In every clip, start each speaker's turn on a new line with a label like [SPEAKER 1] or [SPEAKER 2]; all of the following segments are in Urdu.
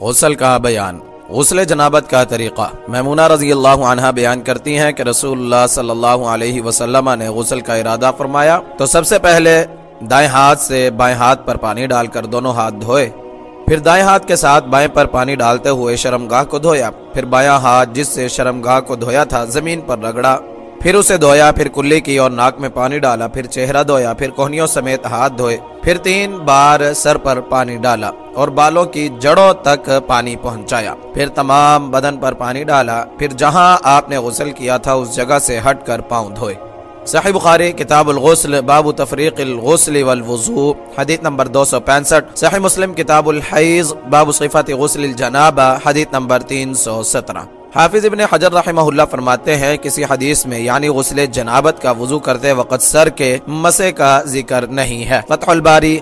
[SPEAKER 1] غسل کا بیان۔ غسل جنابت کا طریقہ۔ میمونہ رضی اللہ عنہ بیان کرتی ہیں کہ رسول اللہ صلی اللہ علیہ وسلم نے غسل کا ارادہ فرمایا۔ تو سب سے پہلے دائیں ہاتھ سے بائیں ہاتھ پر پانی ڈال کر دونوں ہاتھ دھوئے۔ پھر دائیں ہاتھ کے ساتھ بائیں پر پانی ڈالتے ہوئے شرمگاہ کو دھویا۔ پھر بایاں ہاتھ جس سے شرمگاہ کو دھویا تھا، زمین پر رگڑا۔ پھر اسے دھویا، پھر کلی کی اور ناک میں پانی ڈالا، پھر چہرہ دھویا، پھر کوہنیوں سمیت ہاتھ دھوئے، پھر تین بار سر پر پانی ڈالا اور بالوں کی جڑوں تک پانی پہنچایا۔ پھر تمام بدن پر پانی ڈالا، پھر جہاں آپ نے غسل کیا تھا اس جگہ سے ہٹ کر پاؤں دھوئے۔ صحیح بخاری، کتاب الغسل، باب تفریق الغسل والوضوء، حدیث نمبر دو سو پینسٹھ۔ صحیح مسلم، کتاب الحیض، باب صفت غسل الجنابہ، حدیث نمبر تین سو سترہ۔ حافظ ابن حجر رحمہ اللہ فرماتے ہیں کسی حدیث میں یعنی غسل جنابت کا وضو کرتے وقت سر کے مسے کا ذکر نہیں ہے۔ فتح الباری،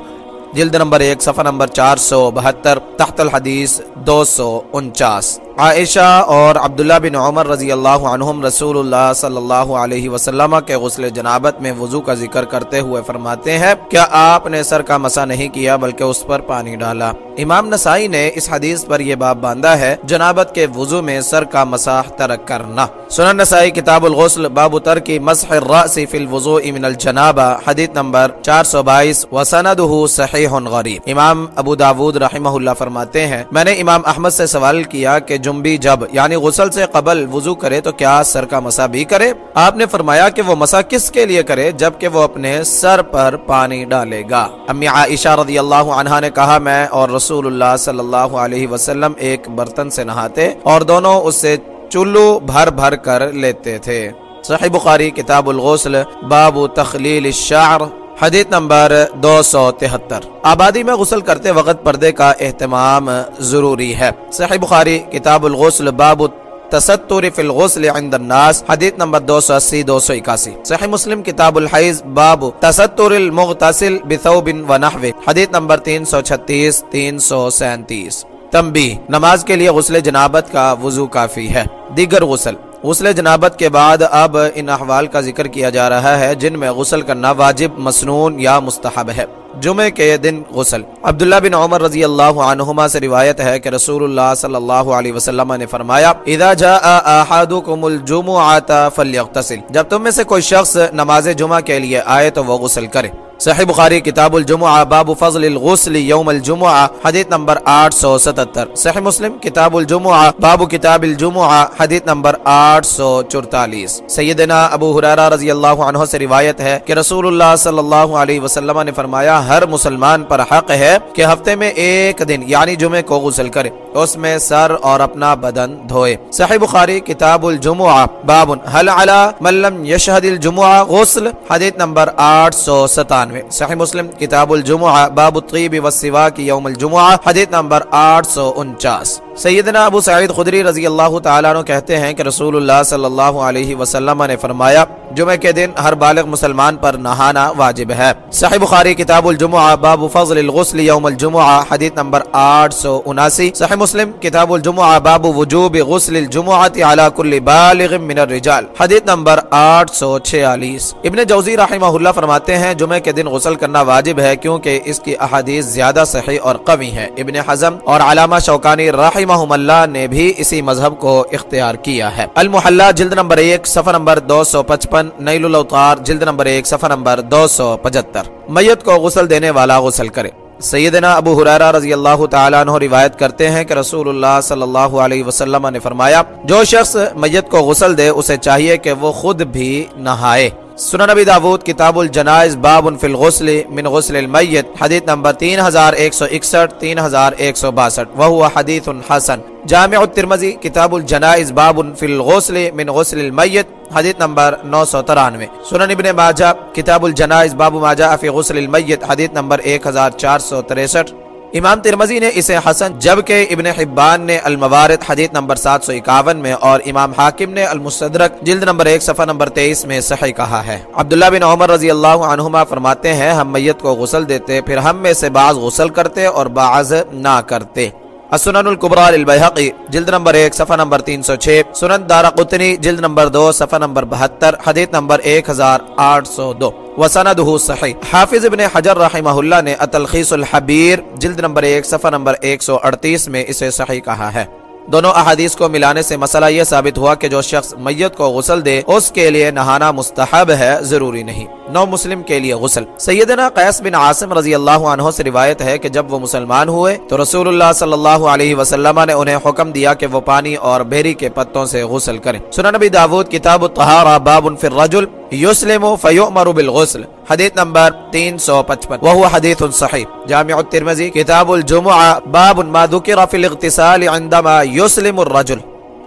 [SPEAKER 1] جلد نمبر ایک، صفحہ نمبر چار سو بہتر، تحت الحدیث دو سو انچاس۔ عائشہ اور عبداللہ بن عمر رضی اللہ عنہم رسول اللہ صلی اللہ علیہ وسلم کے غسل جنابت میں وضو کا ذکر کرتے ہوئے فرماتے ہیں، کیا آپ نے سر کا مسا نہیں کیا بلکہ اس پر پانی ڈالا؟ امام نسائی نے اس حدیث پر یہ باب باندھا ہے، جنابت کے وضو میں سر کا مساح ترک کرنا۔ سنن نسائی کتاب الغسل، باب ترکی مسح الرأس فی الوضوء من الجنابہ، حدیث نمبر 422 وسندہ صحیح غریب۔ امام ابو داود رحمہ اللہ فرماتے ہیں، میں نے امام احمد سے سوال کیا کہ جنبی جب یعنی غسل سے قبل وضو کرے تو کیا سر کا مسا بھی کرے؟ آپ نے فرمایا کہ وہ مسا کس کے لیے کرے جبکہ وہ اپنے سر پر پانی ڈالے گا۔ امی عائشہ رضی اللہ عنہ نے کہا، میں اور رسول اللہ صلی اللہ علیہ وسلم ایک برتن سے نہاتے اور دونوں اس سے چلو بھر بھر کر لیتے تھے۔ صحیح بخاری، کتاب الغسل، باب تخلیل الشعر۔ حدیث نمبر دو سو تہتر۔ آبادی میں غسل کرتے وقت پردے کا اہتمام ضروری ہے۔ صحیح بخاری، کتاب الغسل، باب تستر فی الغسل عند الناس، حدیث نمبر دو سو اسی، دو سو اکاسی۔ صحیح مسلم، کتاب الحیض، باب تستر المغتسل بثوب و نحو حدیث نمبر تین سو چھتیس، تین سو سینتیس۔ تنبی نماز کے لیے غسل جنابت کا وضو کافی ہے۔ دیگر غسل۔ غسل جنابت کے بعد اب ان احوال کا ذکر کیا جا رہا ہے جن میں غسل کرنا واجب مسنون یا مستحب ہے۔ جمعے کے دن غسل۔ عبداللہ بن عمر رضی اللہ عنہما سے روایت ہے کہ رسول اللہ صلی اللہ علیہ وسلم نے فرمایا، اذا جاء احدكم الجمعه فليغتسل۔ جب تم میں سے کوئی شخص نماز جمعہ کے لیے آئے تو وہ غسل کرے۔ صحیح بخاری کتاب الجمعہ، باب فضل الغسل یوم الجمعہ، حدیث نمبر 877 صحیح مسلم، کتاب الجمعہ، باب کتاب الجمعہ، حدیث نمبر 844 سیدنا ابو حریرہ رضی اللہ عنہ سے روایت ہے کہ رسول اللہ صلی اللہ علیہ وسلم نے فرمایا، ہر مسلمان پر حق ہے کہ ہفتے میں ایک دن یعنی جمعے کو غسل کرے۔ اس میں سر اور اپنا بدن دھوئے۔ صحیح بخاری، کتاب الجمعہ، باب حل علی من لم یشہد الجمعہ غسل؟ حدیث نمبر 897 صحیح مسلم، کتاب الجمعہ، باب الطیب والسواک یوم الجمعہ، حدیث نمبر 849 سیدنا ابو سعید خدری رضی اللہ تعالیٰ عنہ کہتے ہیں کہ رسول اللہ صلی اللہ علیہ وسلم نے فرمایا، جمعہ کے دن ہر بالغ مسلمان پر نہانا واجب ہے۔ صحیح بخاری کتاب الجمعہ، باب فضل الغسل یوم الجمعہ، حدیث نمبر 879 صحیح مسلم کتاب الجمعہ، باب وجوب غسل الجمعہ علی کل بالغ من الرجال، حدیث نمبر 846 ابن جوزی رحمہ اللہ فرماتے ہیں، جمعہ کے دن غسل کرنا واجب ہے کیونکہ اس کی احادیث زیادہ صحیح اور قوی ہیں۔ ابن حزم اور علامہ شوکانی رحمہم اللہ نے بھی اسی مذہب کو اختیار کیا ہے۔ المحلہ جلد نمبر ایک، صفحہ نمبر دو سو پچپن، نیل الاوتار، جلد نمبر ایک، صفحہ نمبر دو سو پچہتر۔ میت کو غسل دینے والا غسل کرے۔ سیدنا ابو حریرہ رضی اللہ تعالیٰ عنہ روایت کرتے ہیں کہ رسول اللہ صلی اللہ علیہ وسلم نے فرمایا، جو شخص میت کو غسل دے، اسے چاہیے کہ وہ خود بھی نہائے۔ سنن نبی داود، کتاب الجنائز، باب فی الغسل من غسل المیت، حدیث نمبر 3161 3162 وهو حدیث حسن۔ جامع الترمذی، کتاب الجنائز، باب فی الغسل من غسل المیت، حدیث نمبر 993 سنن ابن ماجہ، کتاب الجنائز، باب ما جاء فی غسل المیت، حدیث نمبر 1463 امام ترمزی نے اسے حسن جبکہ ابن حبان نے الموارد حدیث نمبر 751 میں اور امام حاکم نے المستدرک جلد نمبر ایک صفحہ نمبر 23 میں صحیح کہا ہے۔ عبداللہ بن عمر رضی اللہ عنہما فرماتے ہیں، ہم میت کو غسل دیتے، پھر ہم میں سے بعض غسل کرتے اور بعض نہ کرتے۔ السنن القبرا للبيهقي، جلد نمبر ایک، صفحہ نمبر تین سو چھ، سنن دارا قطنی، جلد نمبر دو، صفحہ نمبر بہتر، حدیث نمبر ایک ہزار آٹھ سو دو۔ وسندہ صحیح۔ حافظ ابن حجر رحمہ اللہ نے التلخیص الحبیر، جلد نمبر ایک، صفحہ نمبر ایک سو اڑتیس میں اسے صحیح کہا ہے۔ دونوں احادیث کو ملانے سے مسئلہ یہ ثابت ہوا کہ جو شخص میت کو غسل دے، اس کے لیے نہانا مستحب ہے، ضروری نہیں۔ نو مسلم کے لیے غسل۔ سیدنا قیس بن عاصم رضی اللہ عنہ سے روایت ہے کہ جب وہ مسلمان ہوئے تو رسول اللہ صلی اللہ علیہ وسلم نے انہیں حکم دیا کہ وہ پانی اور بھیری کے پتوں سے غسل کریں۔ سنن نبی داود، کتاب الطہارہ، باب فی الرجل۔ یسلم فیؤمر بالغسل. حدیث نمبر 355 وهو حدیث صحیح جامع الترمذی کتاب الجمعہ باب ما ذکر فی الاغتسال عندما یسلم الرجل.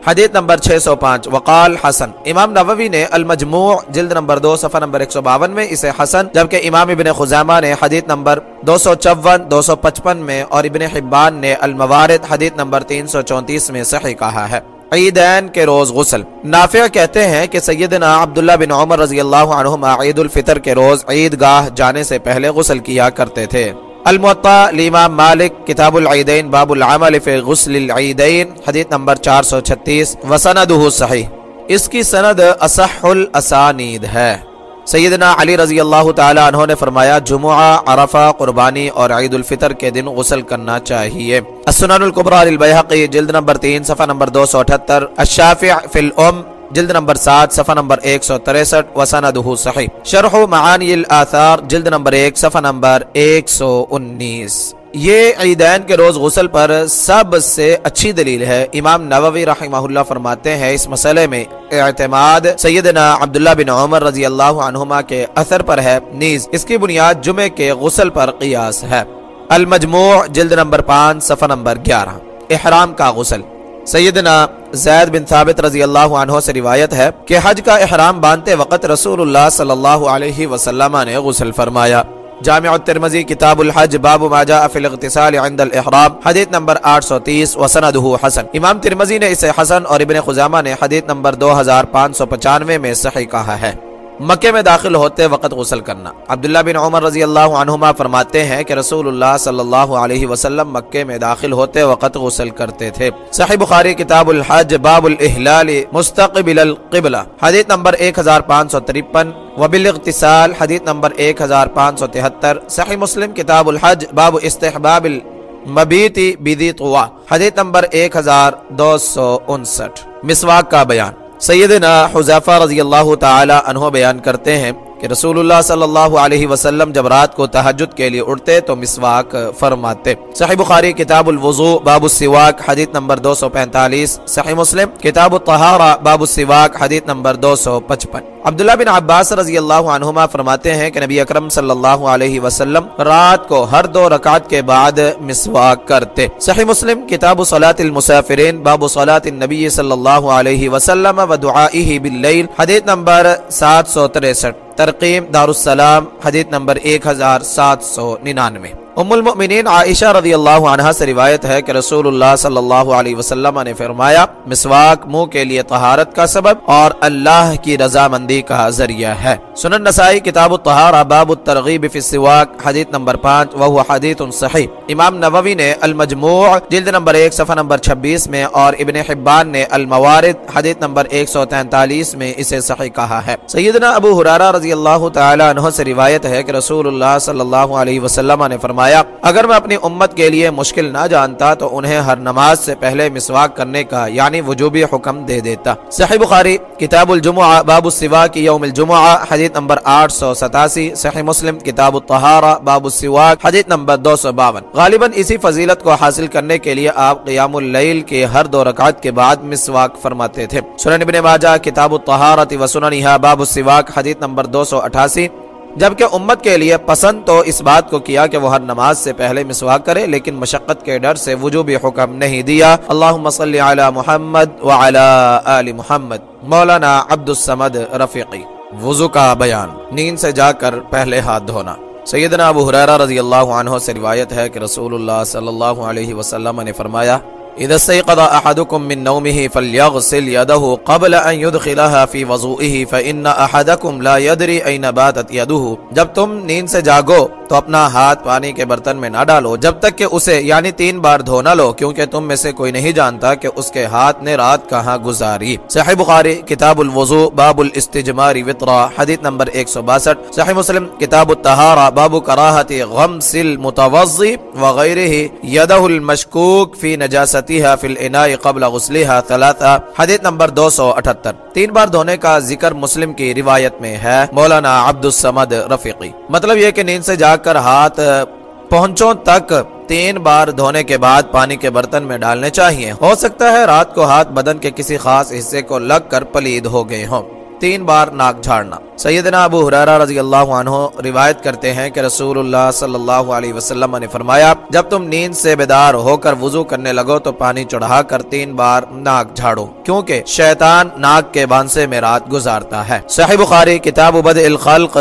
[SPEAKER 1] حدیث نمبر 605 وقال حسن. امام نووی نے المجموع جلد نمبر دو، صفحہ نمبر 152 میں اسے حسن، جبکہ امام ابن خزامہ نے حدیث نمبر 254 255 میں اور ابن حبان نے الموارد حدیث نمبر 334 میں صحیح کہا ہے۔ عیدین کے روز غسل۔ نافع کہتے ہیں کہ سیدنا عبداللہ بن عمر رضی اللہ عنہما عید الفطر کے روز عید گاہ جانے سے پہلے غسل کیا کرتے تھے۔ المعطا لامام مالک کتاب العیدین باب العمل فی غسل العیدین، حدیث نمبر 436 وسندہ صحیح۔ اس کی سند اصح الاسانید ہے۔ سیدنا علی رضی اللہ تعالی عنہ نے فرمایا، جمعہ، عرفہ، قربانی اور عید الفطر کے دن غسل کرنا چاہیے۔ السنن القبرى للبیحقی جلد نمبر تین، صفحہ نمبر دو سو اٹھتر۔ الشافع فی الام، جلد نمبر سات، صفحہ نمبر ایک سو تریسٹھ۔ وسندہ صحیح۔ شرح معانی الاثار، جلد نمبر ایک، صفحہ نمبر ایک سو انیس۔ یہ عیدین کے روز غسل پر سب سے اچھی دلیل ہے۔ امام نووی رحمہ اللہ فرماتے ہیں اس مسئلے میں اعتماد سیدنا عبداللہ بن عمر رضی اللہ عنہما کے اثر پر ہے۔ نیز اس کی بنیاد جمعے کے غسل پر قیاس ہے۔ المجموع جلد نمبر پانچ، صفحہ نمبر گیارہ۔ احرام کا غسل۔ سیدنا زید بن ثابت رضی اللہ عنہ سے روایت ہے کہ حج کا احرام باندھتے وقت رسول اللہ صلی اللہ علیہ وسلم نے غسل فرمایا۔ جامع الترمذی کتاب الحج، باب ما جاء فی الاغتسال عند الاحرام، حدیث نمبر 830 وسندہ حسن. امام ترمذی نے اسے حسن اور ابن خزامہ نے حدیث نمبر 2595 میں صحیح کہا ہے۔ مکے میں داخل ہوتے وقت غسل کرنا۔ عبداللہ بن عمر رضی اللہ عنہما فرماتے ہیں کہ رسول اللہ صلی اللہ علیہ وسلم مکے میں داخل ہوتے وقت غسل کرتے تھے۔ صحیح بخاری کتاب الحج باب الاحلال مستقبل القبلہ، حدیث نمبر 1553 وبالاغتسال، حدیث نمبر 1573 صحیح مسلم کتاب الحج باب استحباب المبیتی بیدی طوا حدیث نمبر 1269 مسواک کا بیان۔ سیدنا حذیفہ رضی اللہ تعالی عنہ بیان کرتے ہیں کہ رسول اللہ صلی اللہ علیہ وسلم جب رات کو تہجد کے لیے اٹھتے تو مسواک فرماتے۔ صحیح بخاری، کتاب الوضوء، باب السواک، حدیث نمبر 245 صحیح مسلم، کتاب الطہارہ، باب السواک، حدیث نمبر 255 عبداللہ بن عباس رضی اللہ عنہما فرماتے ہیں کہ نبی اکرم صلی اللہ علیہ وسلم رات کو ہر دو رکعت کے بعد مسواک کرتے۔ صحیح مسلم، کتاب صلاة المسافرین، باب صلاة النبی صلی اللہ علیہ وسلم و دعائه باللیل، حدیث نمبر 763 ترقیم دارالسلام حدیث نمبر ایک ہزار سات سو ننانوے۔ ام المؤمنین عائشہ رضی اللہ عنہ سے روایت ہے کہ رسول اللہ صلی اللہ علیہ وسلم نے فرمایا، مسواک منہ کے لیے طہارت کا سبب اور اللہ کی رضامندی کا ذریعہ ہے۔ سنن نسائی کتاب الطہارہ، باب الترغیب فی السواک، حدیث نمبر 5 وہو حدیث صحیح۔ امام نووی نے المجموع جلد نمبر 1 صفحہ نمبر 26 میں اور ابن حبان نے الموارد، حدیث نمبر 143 میں اسے صحیح کہا ہے۔ سیدنا ابو حرارہ رضی اللہ تعالی عنہ سے روایت ہے کہ رسول اللہ صلی اللہ علیہ وسلم نے فرمایا اگر میں اپنی امت کے لیے مشکل نہ جانتا تو انہیں ہر نماز سے پہلے مسواک کرنے کا یعنی وجوبی حکم دے دیتا۔ صحیح بخاری، کتاب الجمعہ، باب السواک یوم الجمعہ، حدیث نمبر 887 صحیح مسلم، کتاب الطہارہ، باب السواک حدیث نمبر 252 غالباً اسی فضیلت کو حاصل کرنے کے لیے آپ قیام اللیل کے ہر دو رکعت کے بعد مسواک فرماتے تھے۔ سنن ابن ماجہ، کتاب الطہارت و سننہا باب السواک حدیث نمبر 288 جبکہ امت کے لیے پسند تو اس بات کو کیا کہ وہ ہر نماز سے پہلے مسواک کرے، لیکن مشقت کے ڈر سے وجوبی حکم نہیں دیا۔ اللہم صلی علی محمد وعلی آل محمد۔ مولانا عبد السمد رفیقی۔ وضو کا بیان۔ نیند سے جا کر پہلے ہاتھ دھونا۔ سیدنا ابو حریرہ رضی اللہ عنہ سے روایت ہے کہ رسول اللہ صلی اللہ علیہ وسلم نے فرمایا اذا استيقظ احدكم من نومه فليغسل يده قبل ان يدخلها في وضوئه فان احدكم لا يدري اين باتت يده. جب تم نیند سے جاگو تو اپنا ہاتھ پانی کے برتن میں نہ ڈالو۔ جب تک کہ اسے یعنی تین بار دھو نہ لو، کیونکہ تم میں سے کوئی نہیں جانتا کہ اس کے ہاتھ نے رات کہاں گزاری۔ صحیح بخاری، کتاب الوضو باب الاستجمار وطرا، حدیث نمبر 162 صحیح مسلم، کتاب الطہارہ، باب کراہت غمس المتوضی، وغیرہ، یدہ المشکوک فی نجاست نجاستیہا فی الاناء قبل غسلها ثلاثہ حدیث نمبر 278 تین بار دھونے کا ذکر مسلم کی روایت میں ہے۔ مولانا عبد السمد رفیقی۔ مطلب یہ کہ نیند سے جاگ کر ہاتھ پہنچوں تک تین بار دھونے کے بعد پانی کے برتن میں ڈالنے چاہیے ہو سکتا ہے رات کو ہاتھ بدن کے کسی خاص حصے کو لگ کر پلید ہو گئے ہوں۔ تین بار ناک جھاڑنا۔ سیدنا ابو حرارہ رضی اللہ عنہ روایت کرتے ہیں کہ رسول اللہ صلی اللہ علیہ وسلم نے فرمایا، جب تم نیند سے بیدار ہو کر وضو کرنے لگو تو پانی چڑھا کر تین بار ناک جھاڑو، کیونکہ شیطان ناک کے بانسے میں رات گزارتا ہے۔ صحیح بخاری، کتاب بد الخلق،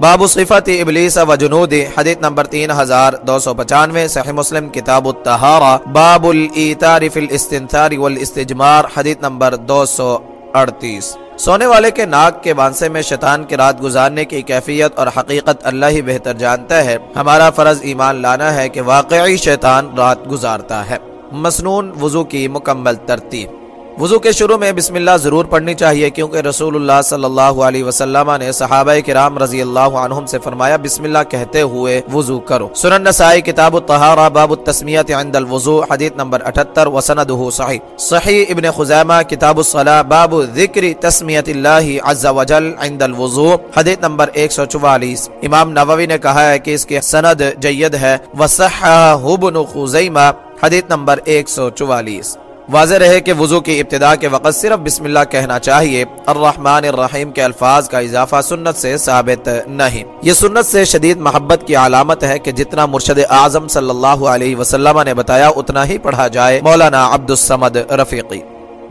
[SPEAKER 1] باب صفت ابلیس و جنود، حدیث نمبر تین ہزار دو سو پچانوے، صحیح مسلم، کتاب التہارہ باب الایتار فی الاستنثار والاستجمار، حدیث نمبر دو سو اڑتیس۔ سونے والے کے ناک کے بانسے میں شیطان کے رات گزارنے کی کیفیت اور حقیقت اللہ ہی بہتر جانتا ہے۔ ہمارا فرض ایمان لانا ہے کہ واقعی شیطان رات گزارتا ہے۔ مسنون وضو کی مکمل ترتیب۔ وضو کے شروع میں بسم اللہ ضرور پڑھنی چاہیے، کیونکہ رسول اللہ صلی اللہ علیہ وسلم نے صحابہ کرام رضی اللہ عنہم سے فرمایا، بسم اللہ کہتے ہوئے وضو کرو۔ سنن نسائی، کتاب الطہارہ، باب التسمیت عند الوضو، حدیث نمبر 78 وسندہ صحیح۔ صحیح ابن خزیمہ، کتاب الصلاة باب ذکر تسمیت اللہ عز وجل عند الوضو، حدیث نمبر 144 امام نووی نے کہا ہے کہ اس کی سند جید ہے، وصحہ ابن خزیمہ، حدیث نمبر 144 واضح رہے کہ وضو کی ابتدا کے وقت صرف بسم اللہ کہنا چاہیے، الرحمن الرحیم کے الفاظ کا اضافہ سنت سے ثابت نہیں۔ یہ سنت سے شدید محبت کی علامت ہے کہ جتنا مرشد اعظم صلی اللہ علیہ وسلم نے بتایا، اتنا ہی پڑھا جائے، مولانا عبد السمد رفیقی۔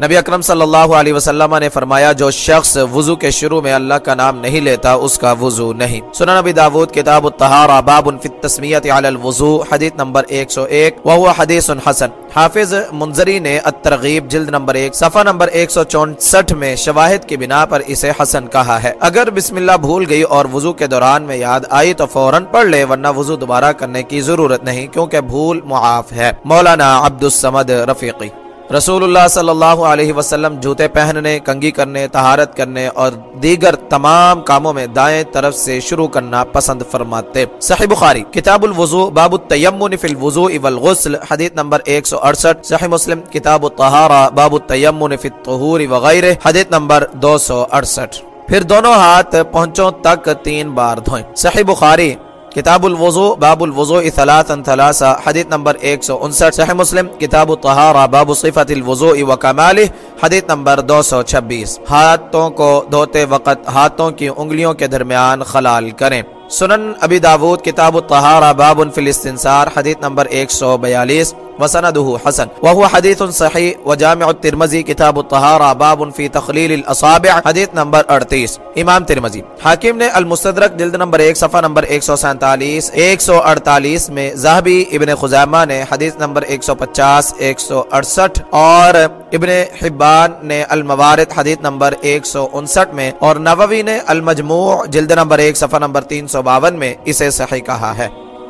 [SPEAKER 1] نبی اکرم صلی اللہ علیہ وسلم نے فرمایا، جو شخص وضو کے شروع میں اللہ کا نام نہیں لیتا، اس کا وضو نہیں۔ سنن نبی داود، کتاب الطہارہ، باب فی التسمیت علی الوضو، حدیث نمبر 101 وہو حدیث حسن۔ حافظ منظری نے الترغیب، جلد نمبر 1 صفحہ نمبر 164 میں شواہد کی بنا پر اسے حسن کہا ہے۔ اگر بسم اللہ بھول گئی اور وضو کے دوران میں یاد آئی تو فوراً پڑھ لے، ورنہ وضو دوبارہ کرنے کی ضرورت نہیں، کیونکہ بھول معاف ہے۔ مولانا عبد السمد رفیقی۔ رسول اللہ صلی اللہ علیہ وسلم جوتے پہننے کنگی کرنے، طہارت کرنے اور دیگر تمام کاموں میں دائیں طرف سے شروع کرنا پسند فرماتے۔ صحیح بخاری، کتاب الوضو باب التیمن فی الوضوء والغسل، حدیث نمبر 168 صحیح مسلم، کتاب الطہارہ، باب التیمن فی الطہور وغیرہ، حدیث نمبر 268 پھر دونوں ہاتھ پہنچوں تک تین بار دھوئیں۔ صحیح بخاری کتاب الوضو، باب الوضو ثلاثا ثلاثا، حدیث نمبر 159 صحیح مسلم، کتاب الطہارہ، باب صفت الوضو و کمالہ حدیث نمبر 226 ہاتھوں کو دھوتے وقت ہاتھوں کی انگلیوں کے درمیان خلال کریں۔ سنن ابی داود، کتاب الطہارہ، باب فی الاستنصار، حدیث نمبر 142 وسندہ حسن، وهو حدیث صحیح، وجامع الترمذی، کتاب الطہارہ، باب فی تخلیل الاصابع، حدیث نمبر 38 امام ترمذی۔ حاکم نے المستدرک جلد نمبر 1 صفحہ نمبر 147 148 میں زہبی ابن خزیمہ نے حدیث نمبر 150 168 اور ابن حبان نے الموارد حدیث نمبر 159 میں، اور نووی نے المجموع جلد نمبر 1 صفحہ نمبر 352 میں اسے صحیح کہا ہے۔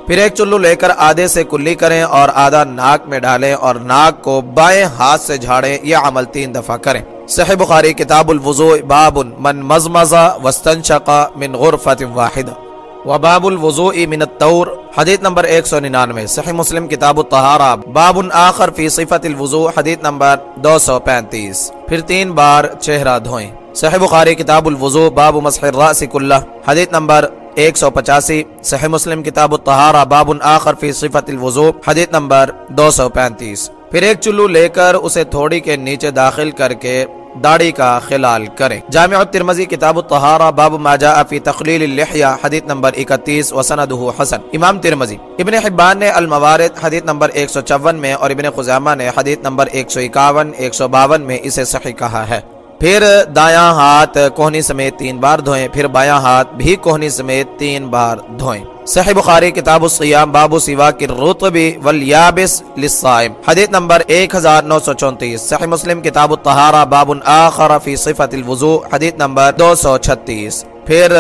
[SPEAKER 1] پھر ایک چلو لے کر آدھے سے کلی کریں اور آدھا ناک میں ڈالیں اور ناک کو بائیں ہاتھ سے جھاڑیں، یہ عمل تین دفعہ کریں۔ صحیح بخاری کتاب الوضوء، باب من مزمزا واستنشق من غرفت واحد وباب الوضوء من التور حدیث نمبر 199 صحیح مسلم کتاب الطہارہ، باب آخر فی صفت الوضوء، حدیث نمبر 235 پھر تین بار چہرہ دھوئیں۔ صحیح بخاری کتاب الوضوء، باب مسح الراس کلہ، حدیث نمبر ایک سو پچاسی، صحیح مسلم کتاب الطہارہ، باب آخر فی صفت الوضو حدیث نمبر دو سو پینتیس۔ پھر ایک چلو لے کر اسے تھوڑی کے نیچے داخل کر کے داڑھی کا خلال کریں۔ جامع الترمذی کتاب الطہارہ، باب ما جاء فی تخلیل اللحیہ، حدیث نمبر 31 وسندہ حسن۔ امام ترمذی، ابن حبان نے الموارد، حدیث نمبر 154 میں اور ابن خزامہ نے حدیث نمبر 151 152 میں اسے صحیح کہا ہے۔ پھر دایاں ہاتھ کوہنی سمیت تین بار دھوئیں، پھر بایاں ہاتھ بھی کوہنی سمیت تین بار دھوئیں۔ صحیح بخاری کتاب الصیام، باب سوا کی رتب والیابس للصائم۔ حدیث نمبر 1934 صحیح مسلم کتاب الطہارہ، باب آخر فی صفت الوضوء، حدیث نمبر 236 پھر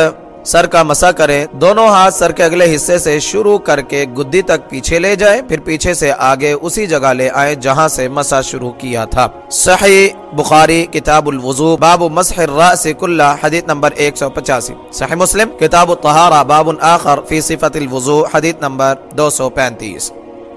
[SPEAKER 1] سر کا مسا کریں، دونوں ہاتھ سر کے اگلے حصے سے شروع کر کے گدی تک پیچھے لے جائیں، پھر پیچھے سے آگے اسی جگہ لے آئیں جہاں سے مسا شروع کیا تھا۔ صحیح بخاری، کتاب الوضو، باب مسح الراس کلہ حدیث نمبر 185 صحیح مسلم، کتاب الطہارہ، باب آخر، فی صفت الوضو، حدیث نمبر 235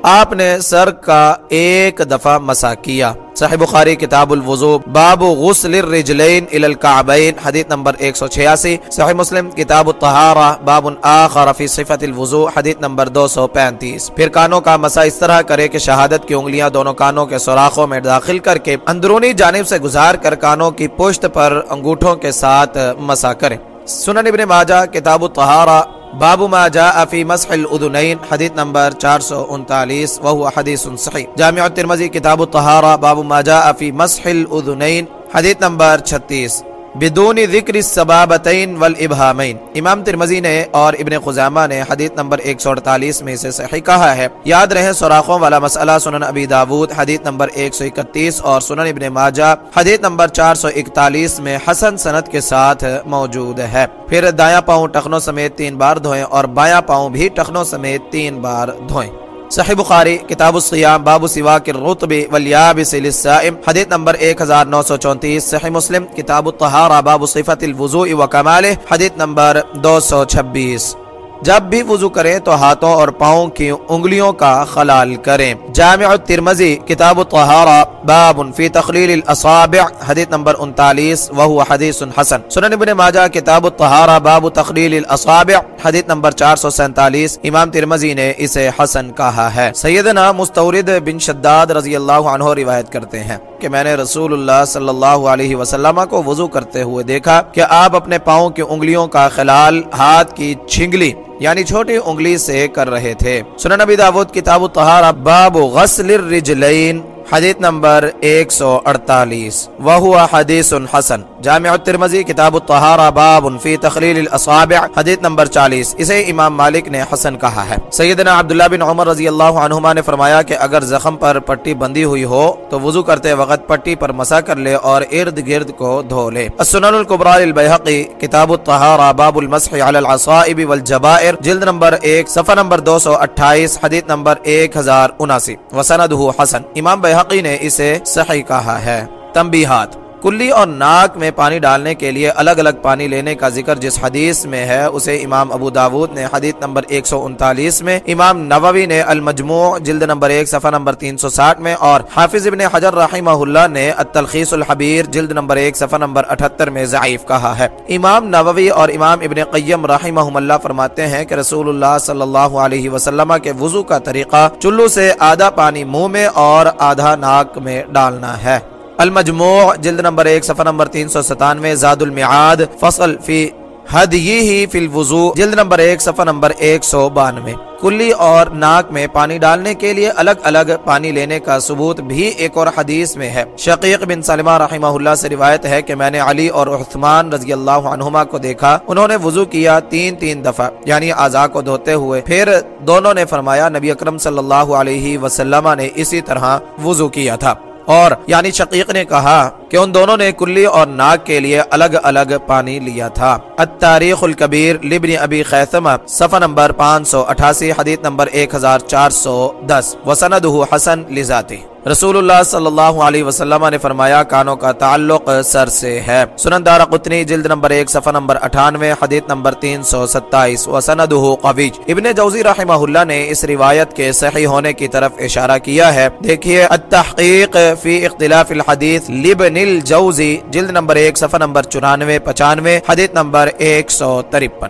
[SPEAKER 1] آپ نے سر کا ایک دفعہ مسا کیا۔ صحیح بخاری کتاب الوضو، باب غسل الرجلین الى الكعبین حدیث نمبر 186 صحیح مسلم کتاب الطہارہ، باب آخر فی صفت الوضو، حدیث نمبر 235 پھر کانوں کا مسا اس طرح کرے کہ شہادت کی انگلیاں دونوں کانوں کے سوراخوں میں داخل کر کے اندرونی جانب سے گزار کر کانوں کی پشت پر انگوٹھوں کے ساتھ مسا کریں سنن ابن ماجہ، کتاب الطہارہ، باب ما جاء فی مسح الاذنین، حدیث نمبر 439 وهو حدیث صحیح۔ جامع الترمذی، کتاب الطہارہ، باب ما جاء فی مسح الاذنین، حدیث نمبر 36 بدون ذکر السبابتین والابہامین۔ امام ترمزی نے اور ابن خزامہ نے حدیث نمبر 148 میں سے صحیح کہا ہے۔ یاد رہے سوراخوں والا مسئلہ سنن ابی داود، حدیث نمبر 131 اور سنن ابن ماجہ، حدیث نمبر 441 میں حسن سنت کے ساتھ موجود ہے۔ پھر دایاں پاؤں ٹخنوں سمیت تین بار دھوئیں اور بایاں پاؤں بھی ٹخنوں سمیت تین بار دھوئیں۔ صحیح بخاری، کتاب الصیام، باب سوا کی رتب ولیابس للسائم حدیث نمبر 1934 صحیح مسلم، کتاب الطہارہ، باب صفت الوضوء و کمالہ حدیث نمبر 226 جب بھی وضو کریں تو ہاتھوں اور پاؤں کی انگلیوں کا خلال کریں۔ جامع الترمذی، کتاب الطہارہ، باب فی تخلیل الاصابع، حدیث نمبر 39 وهو حدیث حسن۔ سنن ابن ماجہ، کتاب الطہارہ، باب تخلیل الاصابع، حدیث نمبر 447 امام ترمذی نے اسے حسن کہا ہے۔ سیدنا مستورد بن شداد رضی اللہ عنہ روایت کرتے ہیں کہ میں نے رسول اللہ صلی اللہ علیہ وسلم کو وضو کرتے ہوئے دیکھا کہ آپ اپنے پاؤں کی انگلیوں کا خلال، ہاتھ کی چھنگلی یعنی چھوٹی انگلی سے کر رہے تھے۔ سنن نبی داود، کتاب الطہارہ، باب غسل الرجلین، حدیث نمبر 148 وہو حدیث حسن۔ جامع الترمذی، کتاب الطہارہ، باب فی تخلیل الاصابع، حدیث نمبر 40 اسے امام مالک نے حسن کہا ہے۔ سیدنا عبداللہ بن عمر رضی اللہ عنہما نے فرمایا کہ اگر زخم پر پٹی بندی ہوئی ہو تو وضو کرتے وقت پٹی پر مسا کر لے اور ارد گرد کو دھو لے۔ السنن الکبرى للبیہقی کتاب الطہارہ، باب المسح علی العصائب والجبائر، جلد نمبر 1 صفحہ نمبر 228 حدیث نمبر 1079 وسندہ حسن۔ امام بیہقی نے اسے صحیح کہا ہے۔ تنبیہات۔ کلی اور ناک میں پانی ڈالنے کے لیے الگ الگ پانی لینے کا ذکر جس حدیث میں ہے، اسے امام ابو داود نے حدیث نمبر 139 میں، امام نووی نے المجموع جلد نمبر 1 صفحہ نمبر 360 میں، اور حافظ ابن حجر رحمہ اللہ نے التلخیص الحبیر جلد نمبر 1 صفحہ نمبر 78 میں ضعیف کہا ہے۔ امام نووی اور امام ابن قیم رحمہ اللہ فرماتے ہیں کہ رسول اللہ صلی اللہ علیہ وسلم کے وضو کا طریقہ چلو سے آدھا پانی منہ میں اور آدھا ناک میں ڈالنا ہے۔ المجموع، جلد نمبر ایک، صفحہ نمبر تین سو ستانوے، زاد المعاد، فصل فی حدیہی فی الوضو جلد نمبر ایک، صفحہ نمبر ایک سو بانوے۔ کلی اور ناک میں پانی ڈالنے کے لیے الگ الگ پانی لینے کا ثبوت بھی ایک اور حدیث میں ہے۔ شقیق بن سلمہ رحمہ اللہ سے روایت ہے کہ میں نے علی اور عثمان رضی اللہ عنہما کو دیکھا، انہوں نے وضو کیا تین تین دفعہ یعنی اعضاء کو دھوتے ہوئے۔ پھر دونوں نے فرمایا، نبی اکرم صلی اللہ علیہ وسلم نے اسی طرح وضو کیا تھا۔ اور یعنی شقیق نے کہا کہ ان دونوں نے کلی اور ناک کے لیے الگ الگ پانی لیا تھا۔ التاریخ الکبیر لبن ابی خیثمہ، صفحہ نمبر 588 حدیث نمبر 1410 وسندہ حسن لذاتی رسول اللہ صلی اللہ علیہ وسلم نے فرمایا، کانوں کا تعلق سر سے ہے۔ سنندار قطنی، جلد نمبر ایک، صفحہ نمبر اٹھانوے، حدیث نمبر تین سو ستائیس۔ وسندہ قویج۔ ابن جوزی رحمہ اللہ نے اس روایت کے صحیح ہونے کی طرف اشارہ کیا ہے۔ دیکھیے، التحقیق فی اختلاف الحدیث لبن الجوزی جلد نمبر ایک، صفحہ نمبر چورانوے، پچانوے، حدیث نمبر ایک سو ترپن۔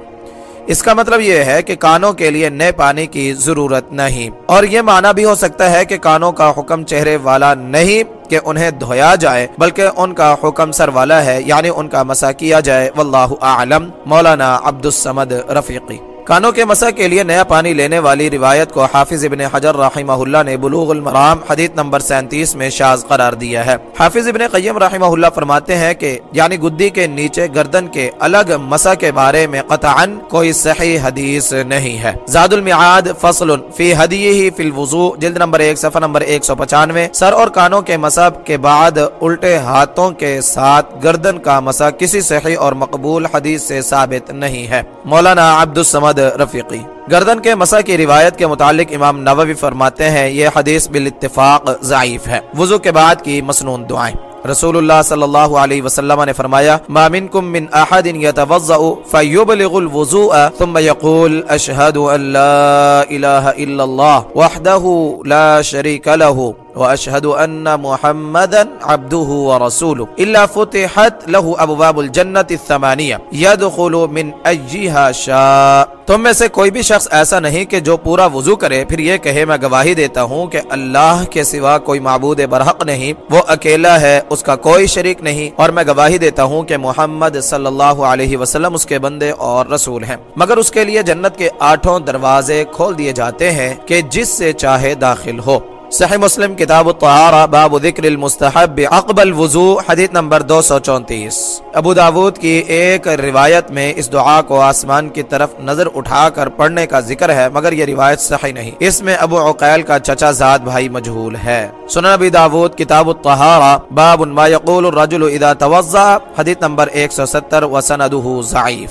[SPEAKER 1] اس کا مطلب یہ ہے کہ کانوں کے لیے نئے پانی کی ضرورت نہیں۔ اور یہ معنی بھی ہو سکتا ہے کہ کانوں کا حکم چہرے والا نہیں کہ انہیں دھویا جائے، بلکہ ان کا حکم سر والا ہے یعنی ان کا مسا کیا جائے۔ واللہ اعلم۔ مولانا عبد السمد رفیقی۔ کانوں کے مسا کے لیے نیا پانی لینے والی روایت کو حافظ ابن حجر رحمہ اللہ نے بلوغ المرام حدیث نمبر سینتیس میں شاز قرار دیا ہے۔ حافظ ابن قیم رحمہ اللہ فرماتے ہیں کہ یعنی گدی کے نیچے گردن کے الگ مسا کے بارے میں قطعا کوئی صحیح حدیث نہیں ہے۔ زاد المعاد فصل فی حدیہ فی الوضوء، جلد نمبر ایک، صفحہ نمبر ایک سو پچانوے۔ سر اور کانوں کے مسب کے بعد الٹے ہاتھوں کے ساتھ گردن کا مسا کسی صحیح اور مقبول حدیث سے ثابت نہیں ہے۔ مولانا عبد السمد رفیقی۔ گردن کے مسا کی روایت کے متعلق امام نووی فرماتے ہیں، یہ حدیث بالاتفاق ضعیف ہے۔ وضو کے بعد کی مسنون دعائیں۔ رسول اللہ صلی اللہ علیہ وسلم نے فرمایا، ما منکم من احد يتوضأ فيبلغ الوضوء ثم يقول اشهد ان لا اله الا الله وحده لا شريك له واشهد ان محمدا عبده ورسوله. الا فتحت له ابواب الجنه الثمانيه يدخل من ايها شاء. تم میں سے کوئی بھی شخص ایسا نہیں کہ جو پورا وضو کرے، پھر یہ کہے، میں گواہی دیتا ہوں کہ اللہ کے سوا کوئی معبود برحق نہیں، وہ اکیلا ہے، اس کا کوئی شریک نہیں، اور میں گواہی دیتا ہوں کہ محمد صلی اللہ علیہ وسلم اس کے بندے اور رسول ہیں۔ مگر اس کے لیے جنت کے آٹھوں دروازے کھول دیے جاتے ہیں کہ جس سے چاہے داخل ہو۔ صحیح مسلم کتاب الطہارہ، باب ذکر المستحب عقب الوضوء، حدیث نمبر دو سو چونتیس۔ ابو داود کی ایک روایت میں اس دعا کو آسمان کی طرف نظر اٹھا کر پڑھنے کا ذکر ہے، مگر یہ روایت صحیح نہیں۔ اس میں ابو عقیل کا چچا زاد بھائی مجہول ہے۔ سنن ابی داود، کتاب الطہارہ، باب ما یقول الرجل اذا توضع، حدیث نمبر 170 وسندہ ضعیف۔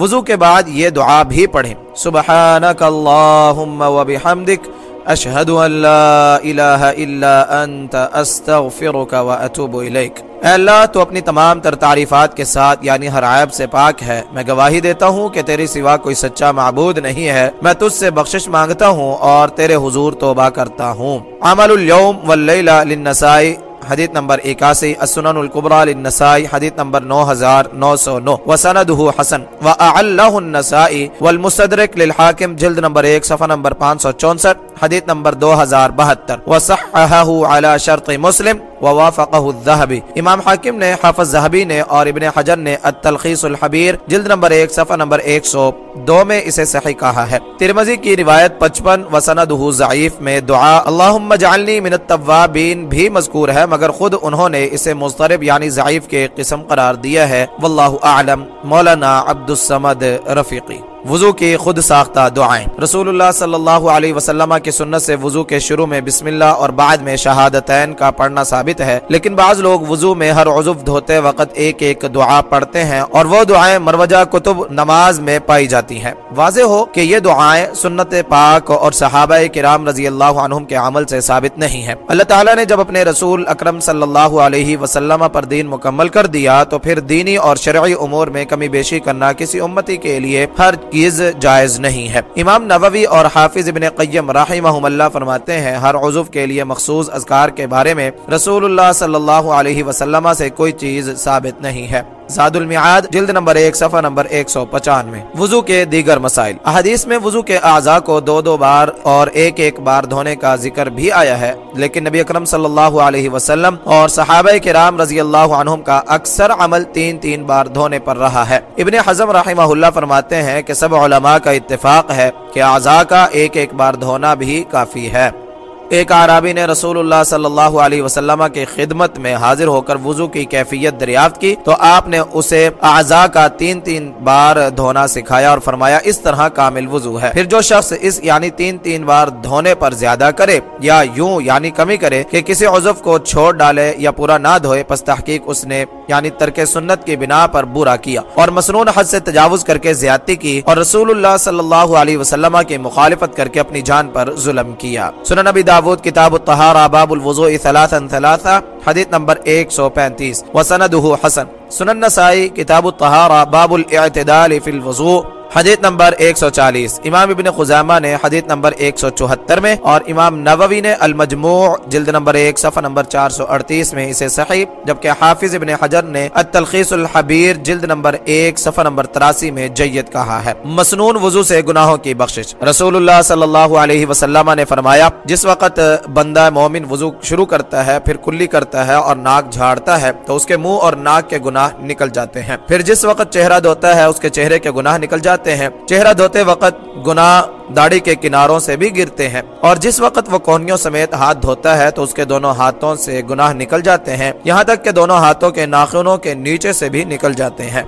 [SPEAKER 1] وضو کے بعد یہ دعا بھی پڑھیں۔ سبحانک اللہم وبحمدک اشہد اللہ الہ الا انت استغفرک و اتوب الیک اے اللہ، تو اپنی تمام تر تعریفات کے ساتھ یعنی ہر عیب سے پاک ہے. میں گواہی دیتا ہوں کہ تیرے سوا کوئی سچا معبود نہیں ہے. میں تجھ سے بخشش مانگتا ہوں اور تیرے حضور توبہ کرتا ہوں. عمل اليوم واللیلہ للنسائی حدیث نمبر اکاسی، السنن القبرى للنسائی، حدیث نمبر نو ہزار نو سو نو وسندہ حسن وأعلہ النسائی والمستدرک للحاکم، جلد نمبر ایک، صفحہ نمبر پانچ سو چونسٹھ، حدیث نمبر دو ہزار بہتر وصححہ علی شرط مسلم ووافقہ الذہبی امام حاکم نے، حافظ ذہبی نے اور ابن حجر نے التلخیص الحبیر، جلد نمبر ایک، صفحہ نمبر ایک سو دو میں اسے صحیح کہا ہے۔ ترمزی کی روایت پچپن وسندہ ضعیف میں دعا، اللہم جعلنی من التوابین بھی مذکور ہے، مگر خود انہوں نے اسے مضطرب یعنی ضعیف کے قسم قرار دیا ہے۔ واللہ اعلم، مولانا عبد السمد رفیقی۔ وضو کی خود ساختہ دعائیں۔ رسول اللہ صلی اللہ علیہ وسلم کی سنت سے وضو کے شروع میں بسم اللہ اور بعد میں شہادتین کا پڑھنا ثابت ہے، لیکن بعض لوگ وضو میں ہر عضو دھوتے وقت ایک ایک دعا پڑھتے ہیں اور وہ دعائیں مروجہ کتب نماز میں پائی جاتی ہیں۔ واضح ہو کہ یہ دعائیں سنت پاک اور صحابہ کرام رضی اللہ عنہم کے عمل سے ثابت نہیں ہیں۔ اللہ تعالیٰ نے جب اپنے رسول اکرم صلی اللہ علیہ وسلم پر دین مکمل کر دیا تو پھر دینی اور شرعی امور میں کمی بیشی کرنا کسی امتی کے لیے ہر چیز جائز نہیں ہے۔ امام نووی اور حافظ ابن قیم رحمہم اللہ فرماتے ہیں، ہر عضو کے لیے مخصوص اذکار کے بارے میں رسول اللہ صلی اللہ علیہ وسلم سے کوئی چیز ثابت نہیں ہے۔ زاد المعاد جلد نمبر ایک، صفحہ نمبر ایک سو پچانوے۔ وضو کے دیگر مسائل۔ احادیث میں وضو کے اعضاء کو دو دو بار اور ایک ایک بار دھونے کا ذکر بھی آیا ہے، لیکن نبی اکرم صلی اللہ علیہ وسلم اور صحابہ کرام رضی اللہ عنہم کا اکثر عمل تین تین بار دھونے پر رہا ہے۔ ابن حزم رحمہ اللہ فرماتے ہیں کہ سب علماء کا اتفاق ہے کہ اعضاء کا ایک ایک بار دھونا بھی کافی ہے۔ ایک عرابی نے رسول اللہ صلی اللہ علیہ وسلم کی خدمت میں حاضر ہو کر وضو کی کیفیت دریافت کی تو آپ نے اسے اعضاء کا تین تین بار دھونا سکھایا اور فرمایا اس طرح کامل وضو ہے۔ پھر جو شخص اس یعنی تین تین بار دھونے پر زیادہ کرے یا یوں یعنی کمی کرے کہ کسی عضو کو چھوڑ ڈالے یا پورا نہ دھوئے، پس تحقیق اس نے یعنی ترک سنت کی بنا پر برا کیا اور مسنون حد سے تجاوز کر کے زیادتی کی اور رسول اللہ صلی اللہ علیہ وسلم کی مخالفت کر کے اپنی جان پر ظلم کیا۔ سنن ابی داود کتاب الطہارہ باب الوضوء ثلاثا ثلاثا حدیث نمبر 135 وسندہ حسن سنن نسائی کتاب الطہارہ باب الاعتدال فی الوضوء حدیث نمبر 140 امام ابن خزامہ نے حدیث نمبر 174 میں اور امام نووی نے المجموع جلد نمبر 1 صفحہ نمبر 438 میں اسے صحیح، جبکہ حافظ ابن حجر نے التلخیص الحبیر جلد نمبر 1 صفحہ نمبر 83 میں جید کہا ہے۔ مسنون وضو سے گناہوں کی بخشش۔ رسول اللہ صلی اللہ علیہ وسلم نے فرمایا، جس وقت بندہ مومن وضو شروع کرتا ہے، پھر کلی کرتا ہے اور ناک جھاڑتا ہے، تو اس کے منہ اور ناک کے گناہ نکل جاتے ہیں۔ پھر جس وقت چہرہ دھوتا ہے، اس کے چہرے کے گناہ نکل جاتے جاتے ہیں۔ چہرہ دھوتے وقت گناہ داڑھی کے کناروں سے بھی گرتے ہیں۔ اور جس وقت وہ کونیوں سمیت ہاتھ دھوتا ہے تو اس کے دونوں ہاتھوں سے گناہ نکل جاتے ہیں۔ یہاں تک کہ دونوں ہاتھوں کے ناخنوں کے نیچے سے بھی نکل جاتے ہیں۔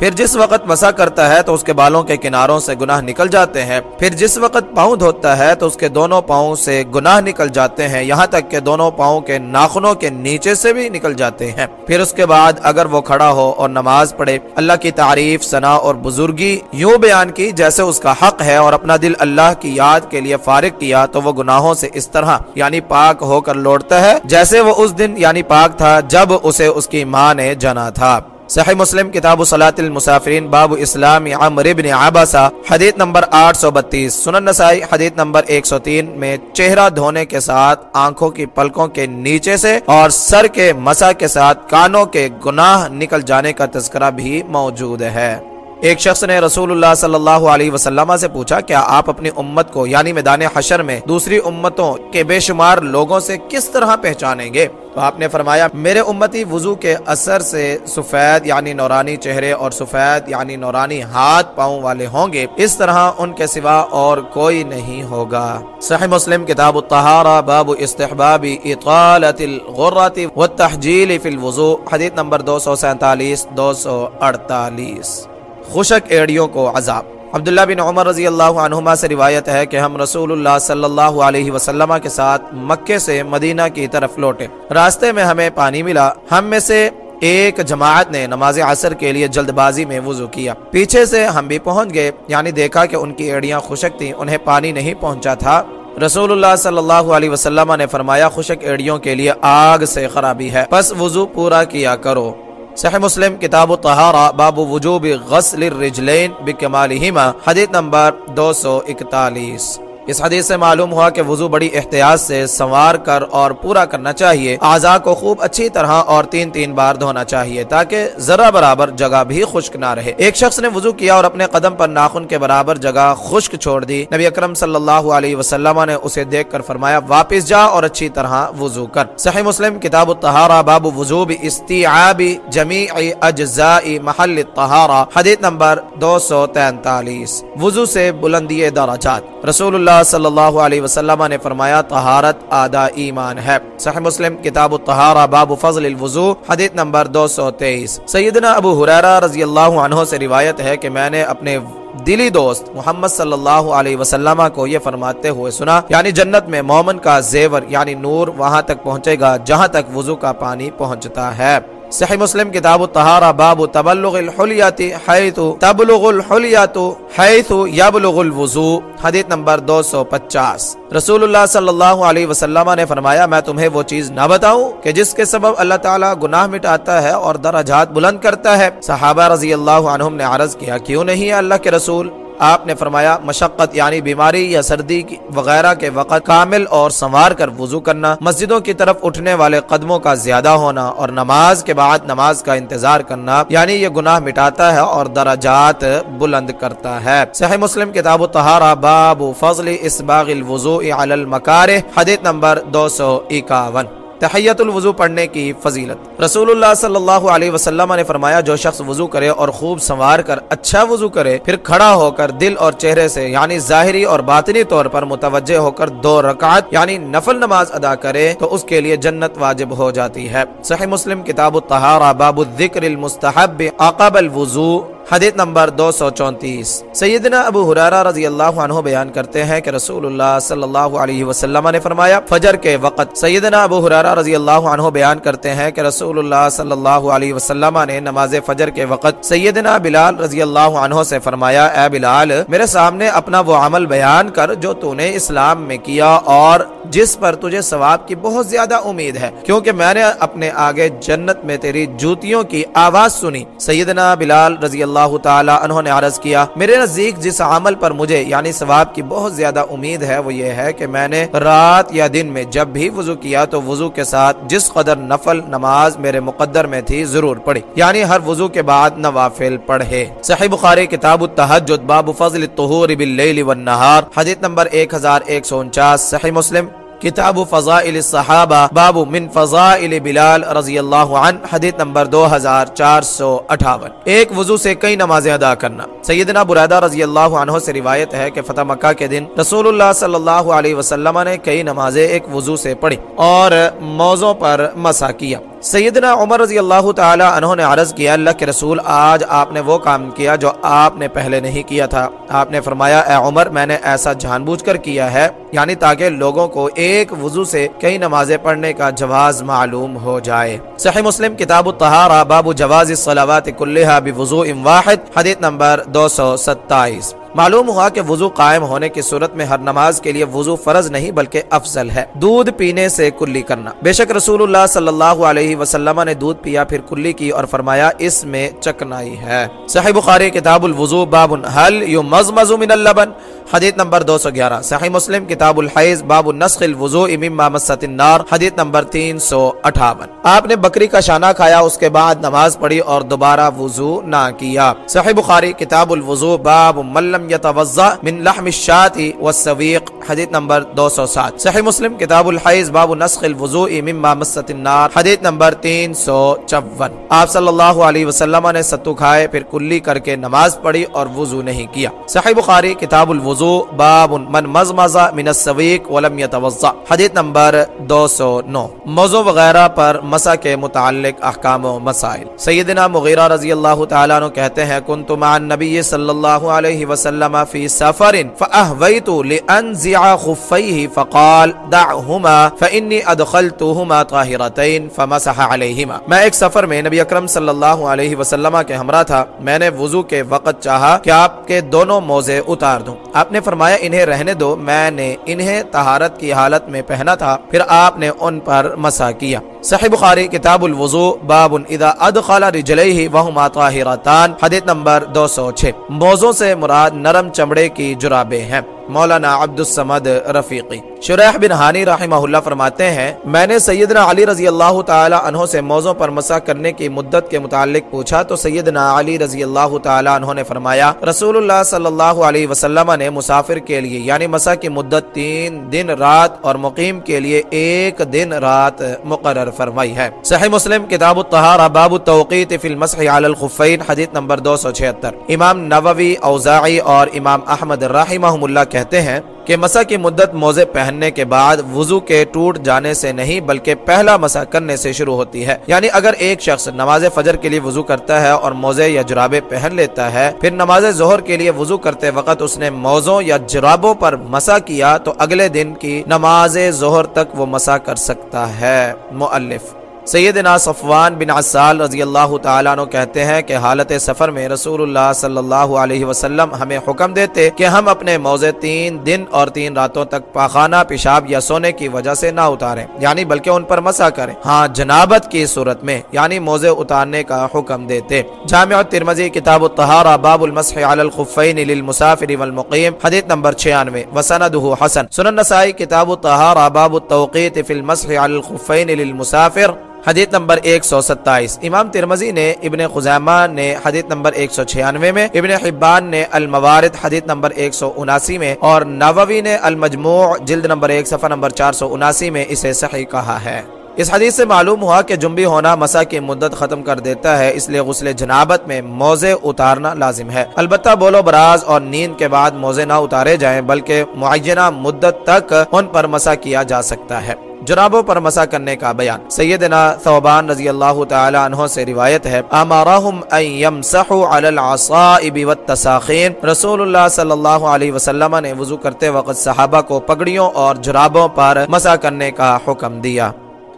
[SPEAKER 1] پھر جس وقت مسا کرتا ہے تو اس کے بالوں کے کناروں سے گناہ نکل جاتے ہیں۔ پھر جس وقت پاؤں دھوتا ہے تو اس کے دونوں پاؤں سے گناہ نکل جاتے ہیں۔ یہاں تک کہ دونوں پاؤں کے ناخنوں کے نیچے سے بھی نکل جاتے ہیں۔ پھر اس کے بعد اگر وہ کھڑا ہو اور نماز پڑھے، اللہ کی تعریف ثنا اور بزرگی یوں بیان کی جیسے اس کا حق ہے اور اپنا دل اللہ کی یاد کے لیے فارغ کیا تو وہ گناہوں سے اس طرح یعنی پاک ہو کر لوٹتا ہے جیسے وہ اس دن یعنی پاک تھا جب اسے اس کی ماں نے جنا تھا۔ صحیح مسلم کتاب صلاة المسافرین، باب اسلام عمر ابن عباسہ، حدیث نمبر 832 سنن نسائی، حدیث نمبر 103 میں چہرہ دھونے کے ساتھ، آنکھوں کی پلکوں کے نیچے سے اور سر کے مسا کے ساتھ، کانوں کے گناہ نکل جانے کا تذکرہ بھی موجود ہے۔ ایک شخص نے رسول اللہ صلی اللہ علیہ وسلم سے پوچھا، کیا آپ اپنی امت کو یعنی میدان حشر میں دوسری امتوں کے بے شمار لوگوں سے کس طرح پہچانیں گے؟ تو آپ نے فرمایا، میرے امتی وضو کے اثر سے سفید یعنی نورانی چہرے اور سفید یعنی نورانی ہاتھ پاؤں والے ہوں گے۔ اس طرح ان کے سوا اور کوئی نہیں ہوگا۔ صحیح مسلم، کتاب الطہارہ، باب استحباب اطالت الغرات والتحجیل فی الوضو حدیث نمبر دو سو سینتالیس، دو سو اڑتالیس۔ خشک ایڑیوں کو عذاب۔ عبداللہ بن عمر رضی اللہ عنہما سے روایت ہے کہ ہم رسول اللہ صلی اللہ علیہ وسلم کے ساتھ مکے سے مدینہ کی طرف لوٹے۔ راستے میں ہمیں پانی ملا۔ ہم میں سے ایک جماعت نے نماز عصر کے لیے جلد بازی میں وضو کیا۔ پیچھے سے ہم بھی پہنچ گئے۔ یعنی دیکھا کہ ان کی ایڑیاں خشک تھیں، انہیں پانی نہیں پہنچا تھا۔ رسول اللہ صلی اللہ علیہ وسلم نے فرمایا خشک ایڑیوں کے لیے آگ سے خرابی ہے۔ پس وضو پورا کیا کرو۔ صحیح مسلم کتاب الطہارہ باب وجوب غسل الرجلین بکمالہما حدیث نمبر دو سو اکتالیس۔ اس حدیث سے معلوم ہوا کہ وضو بڑی احتیاط سے سنوار کر اور پورا کرنا چاہیے۔ اعضاء کو خوب اچھی طرح اور تین تین بار دھونا چاہیے تاکہ ذرا برابر جگہ بھی خشک نہ رہے۔ ایک شخص نے وضو کیا اور اپنے قدم پر ناخن کے برابر جگہ خشک چھوڑ دی۔ نبی اکرم صلی اللہ علیہ وسلم نے اسے دیکھ کر فرمایا، واپس جا اور اچھی طرح وضو کر۔ صحیح مسلم، کتاب الطہارہ، باب وضو استیعاب جمیع اجزاء محل الطہارہ، حدیث نمبر دو سو تینتالیس۔ وضو سے بلندی درجات رسول اللہ اللہ صلی اللہ علیہ وسلم نے فرمایا، طہارت آدھا ایمان ہے۔ صحیح مسلم، کتاب الطہارہ، باب فضل الوضو حدیث نمبر دو سو تیئیس۔ سیدنا ابو حریرہ رضی اللہ عنہ سے روایت ہے کہ میں نے اپنے دلی دوست محمد صلی اللہ علیہ وسلم کو یہ فرماتے ہوئے سنا یعنی جنت میں مومن کا زیور یعنی نور، وہاں تک پہنچے گا جہاں تک وضو کا پانی پہنچتا ہے۔ صحیح مسلم کتاب الطہارہ، باب تبلغ الحلیات حیث تبلغ الحلیات حیث یبلغ الوضو حدیث نمبر دو سو پچاس۔ رسول اللہ صلی اللہ علیہ وسلم نے فرمایا، میں تمہیں وہ چیز نہ بتاؤں کہ جس کے سبب اللہ تعالیٰ گناہ مٹاتا ہے اور درجات بلند کرتا ہے۔ صحابہ رضی اللہ عنہم نے عرض کیا، کیوں نہیں اللہ کے رسول؟ آپ نے فرمایا مشقت یعنی بیماری یا سردی وغیرہ کے وقت کامل اور سنوار کر وضو کرنا، مسجدوں کی طرف اٹھنے والے قدموں کا زیادہ ہونا اور نماز کے بعد نماز کا انتظار کرنا یعنی یہ گناہ مٹاتا ہے اور درجات بلند کرتا ہے۔ صحیح مسلم کتاب الطہارہ، باب فضل اسباغ الوضوء علی المکارہ، حدیث نمبر دو سو اکاون۔ تحیت الوضو پڑھنے کی فضیلت۔ رسول اللہ صلی اللہ علیہ وسلم نے فرمایا، جو شخص وضو کرے اور خوب سنوار کر اچھا وضو کرے، پھر کھڑا ہو کر دل اور چہرے سے یعنی ظاہری اور باطنی طور پر متوجہ ہو کر دو رکعت یعنی نفل نماز ادا کرے، تو اس کے لیے جنت واجب ہو جاتی ہے۔ صحیح مسلم، کتاب الطہارہ، باب الذکر المستحب، عقب الوضو۔ حدیث نمبر دو سو چونتیس۔ سیدنا ابو حرارہ رضی اللہ عنہ بیان کرتے ہیں کہ رسول اللہ صلی اللہ علیہ وسلم نے فرمایا، فجر کے وقت سیدنا ابو حرارہ رضی اللہ عنہ بیان کرتے ہیں کہ رسول اللہ صلی اللہ علیہ وسلم نے نماز فجر کے وقت سیدنا بلال رضی اللہ عنہ سے فرمایا، اے بلال، میرے سامنے اپنا وہ عمل بیان کر جو تو نے اسلام میں کیا اور جس پر تجھے ثواب کی بہت زیادہ امید ہے۔ کیونکہ میں نے اپنے آگے جنت میں تیری جوتیوں کی آواز سنی۔ سیدنا بلال رضی اللہ اللہ تعالی انہوں نے عرض کیا، میرے نزدیک جس عمل پر مجھے یعنی ثواب کی بہت زیادہ امید ہے، وہ یہ ہے کہ میں نے رات یا دن میں جب بھی وضو کیا تو وضو کے ساتھ جس قدر نفل نماز میرے مقدر میں تھی ضرور پڑھی۔ یعنی ہر وضو کے بعد نوافل پڑھے۔ صحیح بخاری، کتاب التحجد، باب فضل الطہور باللیل والنہار، حدیث نمبر 1149 صحیح مسلم۔ کتاب فضائل الصحابہ، باب من فضائل بلال رضی اللہ عنہ، حدیث نمبر دو ہزار چار سو اٹھاون۔ ایک وضو سے کئی نمازیں ادا کرنا۔ سیدنا برادہ رضی اللہ عنہ سے روایت ہے کہ فتح مکہ کے دن رسول اللہ صلی اللہ علیہ وسلم نے کئی نمازیں ایک وضو سے پڑھی اور موضوع پر مسا کیا۔ سیدنا عمر رضی اللہ تعالی عنہ نے عرض کیا، اللہ کے رسول، آج آپ نے وہ کام کیا جو آپ نے پہلے نہیں کیا تھا۔ آپ نے فرمایا، اے عمر، میں نے ایسا جان بوجھ کر کیا ہے یعنی تاکہ لوگوں کو ایک وضو سے کئی نمازیں پڑھنے کا جواز معلوم ہو جائے۔ صحیح مسلم، کتاب الطہارہ، باب جواز الصلاوات کلہا بوضوء واحد، حدیث نمبر دو سو ستائیس۔ معلوم ہوا کہ وضو قائم ہونے کی صورت میں ہر نماز کے لیے وضو فرض نہیں بلکہ افضل ہے۔ دودھ پینے سے کلی کرنا۔ بے شک رسول اللہ صلی اللہ علیہ وسلم نے دودھ پیا، پھر کلی کی اور فرمایا، اس میں چکنائی ہے۔ صحیح بخاری کتاب الوضو باب حل یمزمز من اللبن۔ حدیث نمبر دو سو گیارہ، صحیح مسلم، کتاب الحیض، باب النسخ الوضوء مما مست النار، حدیث نمبر تین سو اٹھاون۔ آپ نے بکری کا شانہ کھایا، اس کے بعد نماز پڑھی اور دوبارہ وضو نہ کیا۔ صحیح بخاری، کتاب الوضوء، باب ملم یتوضا من لحم الشاة والسویق، حدیث نمبر دو سو سات۔ صحیح مسلم، کتاب الحیض، باب نسخ الوضوء مما مست النار، حدیث نمبر تین سو چون۔ آپ صلی اللہ علیہ وسلم نے ستو کھائے، پھر کلی کر کے نماز پڑھی اور وضو نہیں کیا۔ صحیح بخاری، کتاب الوضوء الوضوء باب من مزمز من السویق ولم يتوضع حدیث نمبر 209 موضوع وغیرہ پر مسا کے متعلق احکام و مسائل. سیدنا مغیرہ رضی اللہ تعالیٰ عنہ کہتے ہیں کنت مع النبی صلی اللہ علیہ وسلم فی سفر فاہویت لانزع خفیه فقال دعهما فانی ادخلتهما طاہرتین فمسح علیہما. میں ایک سفر میں نبی اکرم صلی اللہ علیہ وسلم کے ہمراہ تھا۔ میں نے وضو کے وقت چاہا کہ آپ کے دونوں موزے اتار دوں۔ آپ نے فرمایا، انہیں رہنے دو. میں نے انہیں طہارت کی حالت میں پہنا تھا، پھر آپ نے ان پر مسا کیا۔ صحیح بخاری، کتاب الوضو باب اذا ادخل رجلیہ وہما طاہراتان حدیث نمبر 206 موضوع سے مراد نرم چمڑے کی جرابے ہیں۔ مولانا عبد السمد رفیقی۔ شریح بن ہانی رحمہ اللہ فرماتے ہیں، میں نے سیدنا علی رضی اللہ تعالی عنہ سے موضوع پر مسا کرنے کی مدت کے متعلق پوچھا تو سیدنا علی رضی اللہ تعالی عنہ نے فرمایا، رسول اللہ صلی اللہ علیہ وسلم نے مسافر کے لیے یعنی مسا کی مدت تین دن رات اور مقیم کے لیے ایک دن رات مقرر فرمائی ہے۔ صحیح مسلم، کتاب الطہارہ، باب التوقیت فی المسح علی الخفین، حدیث نمبر 276 امام نووی، اوزاعی اور امام احمد رحمہ اللہ کہتے ہیں کہ مسا کی مدت موزے پہننے کے بعد وضو کے ٹوٹ جانے سے نہیں بلکہ پہلا مسا کرنے سے شروع ہوتی ہے۔ یعنی اگر ایک شخص نماز فجر کے لیے وضو کرتا ہے اور موزے یا جرابے پہن لیتا ہے، پھر نماز ظہر کے لیے وضو کرتے وقت اس نے موزوں یا جرابوں پر مسا کیا تو اگلے دن کی نماز ظہر تک وہ مسا کر سکتا ہے۔ مؤلف سیدنا صفوان بن عسال رضی اللہ تعالیٰ عنہ کہتے ہیں کہ حالت سفر میں رسول اللہ صلی اللہ علیہ وسلم ہمیں حکم دیتے کہ ہم اپنے موزے تین دن اور تین راتوں تک پاخانہ، پیشاب یا سونے کی وجہ سے نہ اتاریں یعنی بلکہ ان پر مسا کریں۔ ہاں جنابت کی صورت میں یعنی موزے اتارنے کا حکم دیتے۔ جامع ترمزی کتاب الطہارہ، باب المسح علی الخفین للمسافر والمقیم، حدیث نمبر 96 وسندہ حسن۔ سنن نسائی، کتاب الطہارہ، باب التوقیت فی المسح علی الخفین للمسافر حدیث نمبر 127 امام ترمزی نے ابن خزامہ نے حدیث نمبر 196 میں، ابن حبان نے الموارد حدیث نمبر 179 میں، اور نووی نے المجموع جلد نمبر 1 صفحہ نمبر 479 میں اسے صحیح کہا ہے۔ اس حدیث سے معلوم ہوا کہ جنبی ہونا مسا کی مدت ختم کر دیتا ہے، اس لیے غسل جنابت میں موزے اتارنا لازم ہے۔ البتہ بولو براز اور نیند کے بعد موزے نہ اتارے جائیں، بلکہ معینہ مدت تک ان پر مسا کیا جا سکتا ہے۔ جرابوں پر مسا کرنے کا بیان۔ سیدنا ثوبان رضی اللہ تعالی عنہ سے روایت ہے امارہم ان یمسحوا علی العصائب والتساخین۔ رسول اللہ صلی اللہ علیہ وسلم نے وضو کرتے وقت صحابہ کو پگڑیوں اور جرابوں پر مسا کرنے کا حکم دیا۔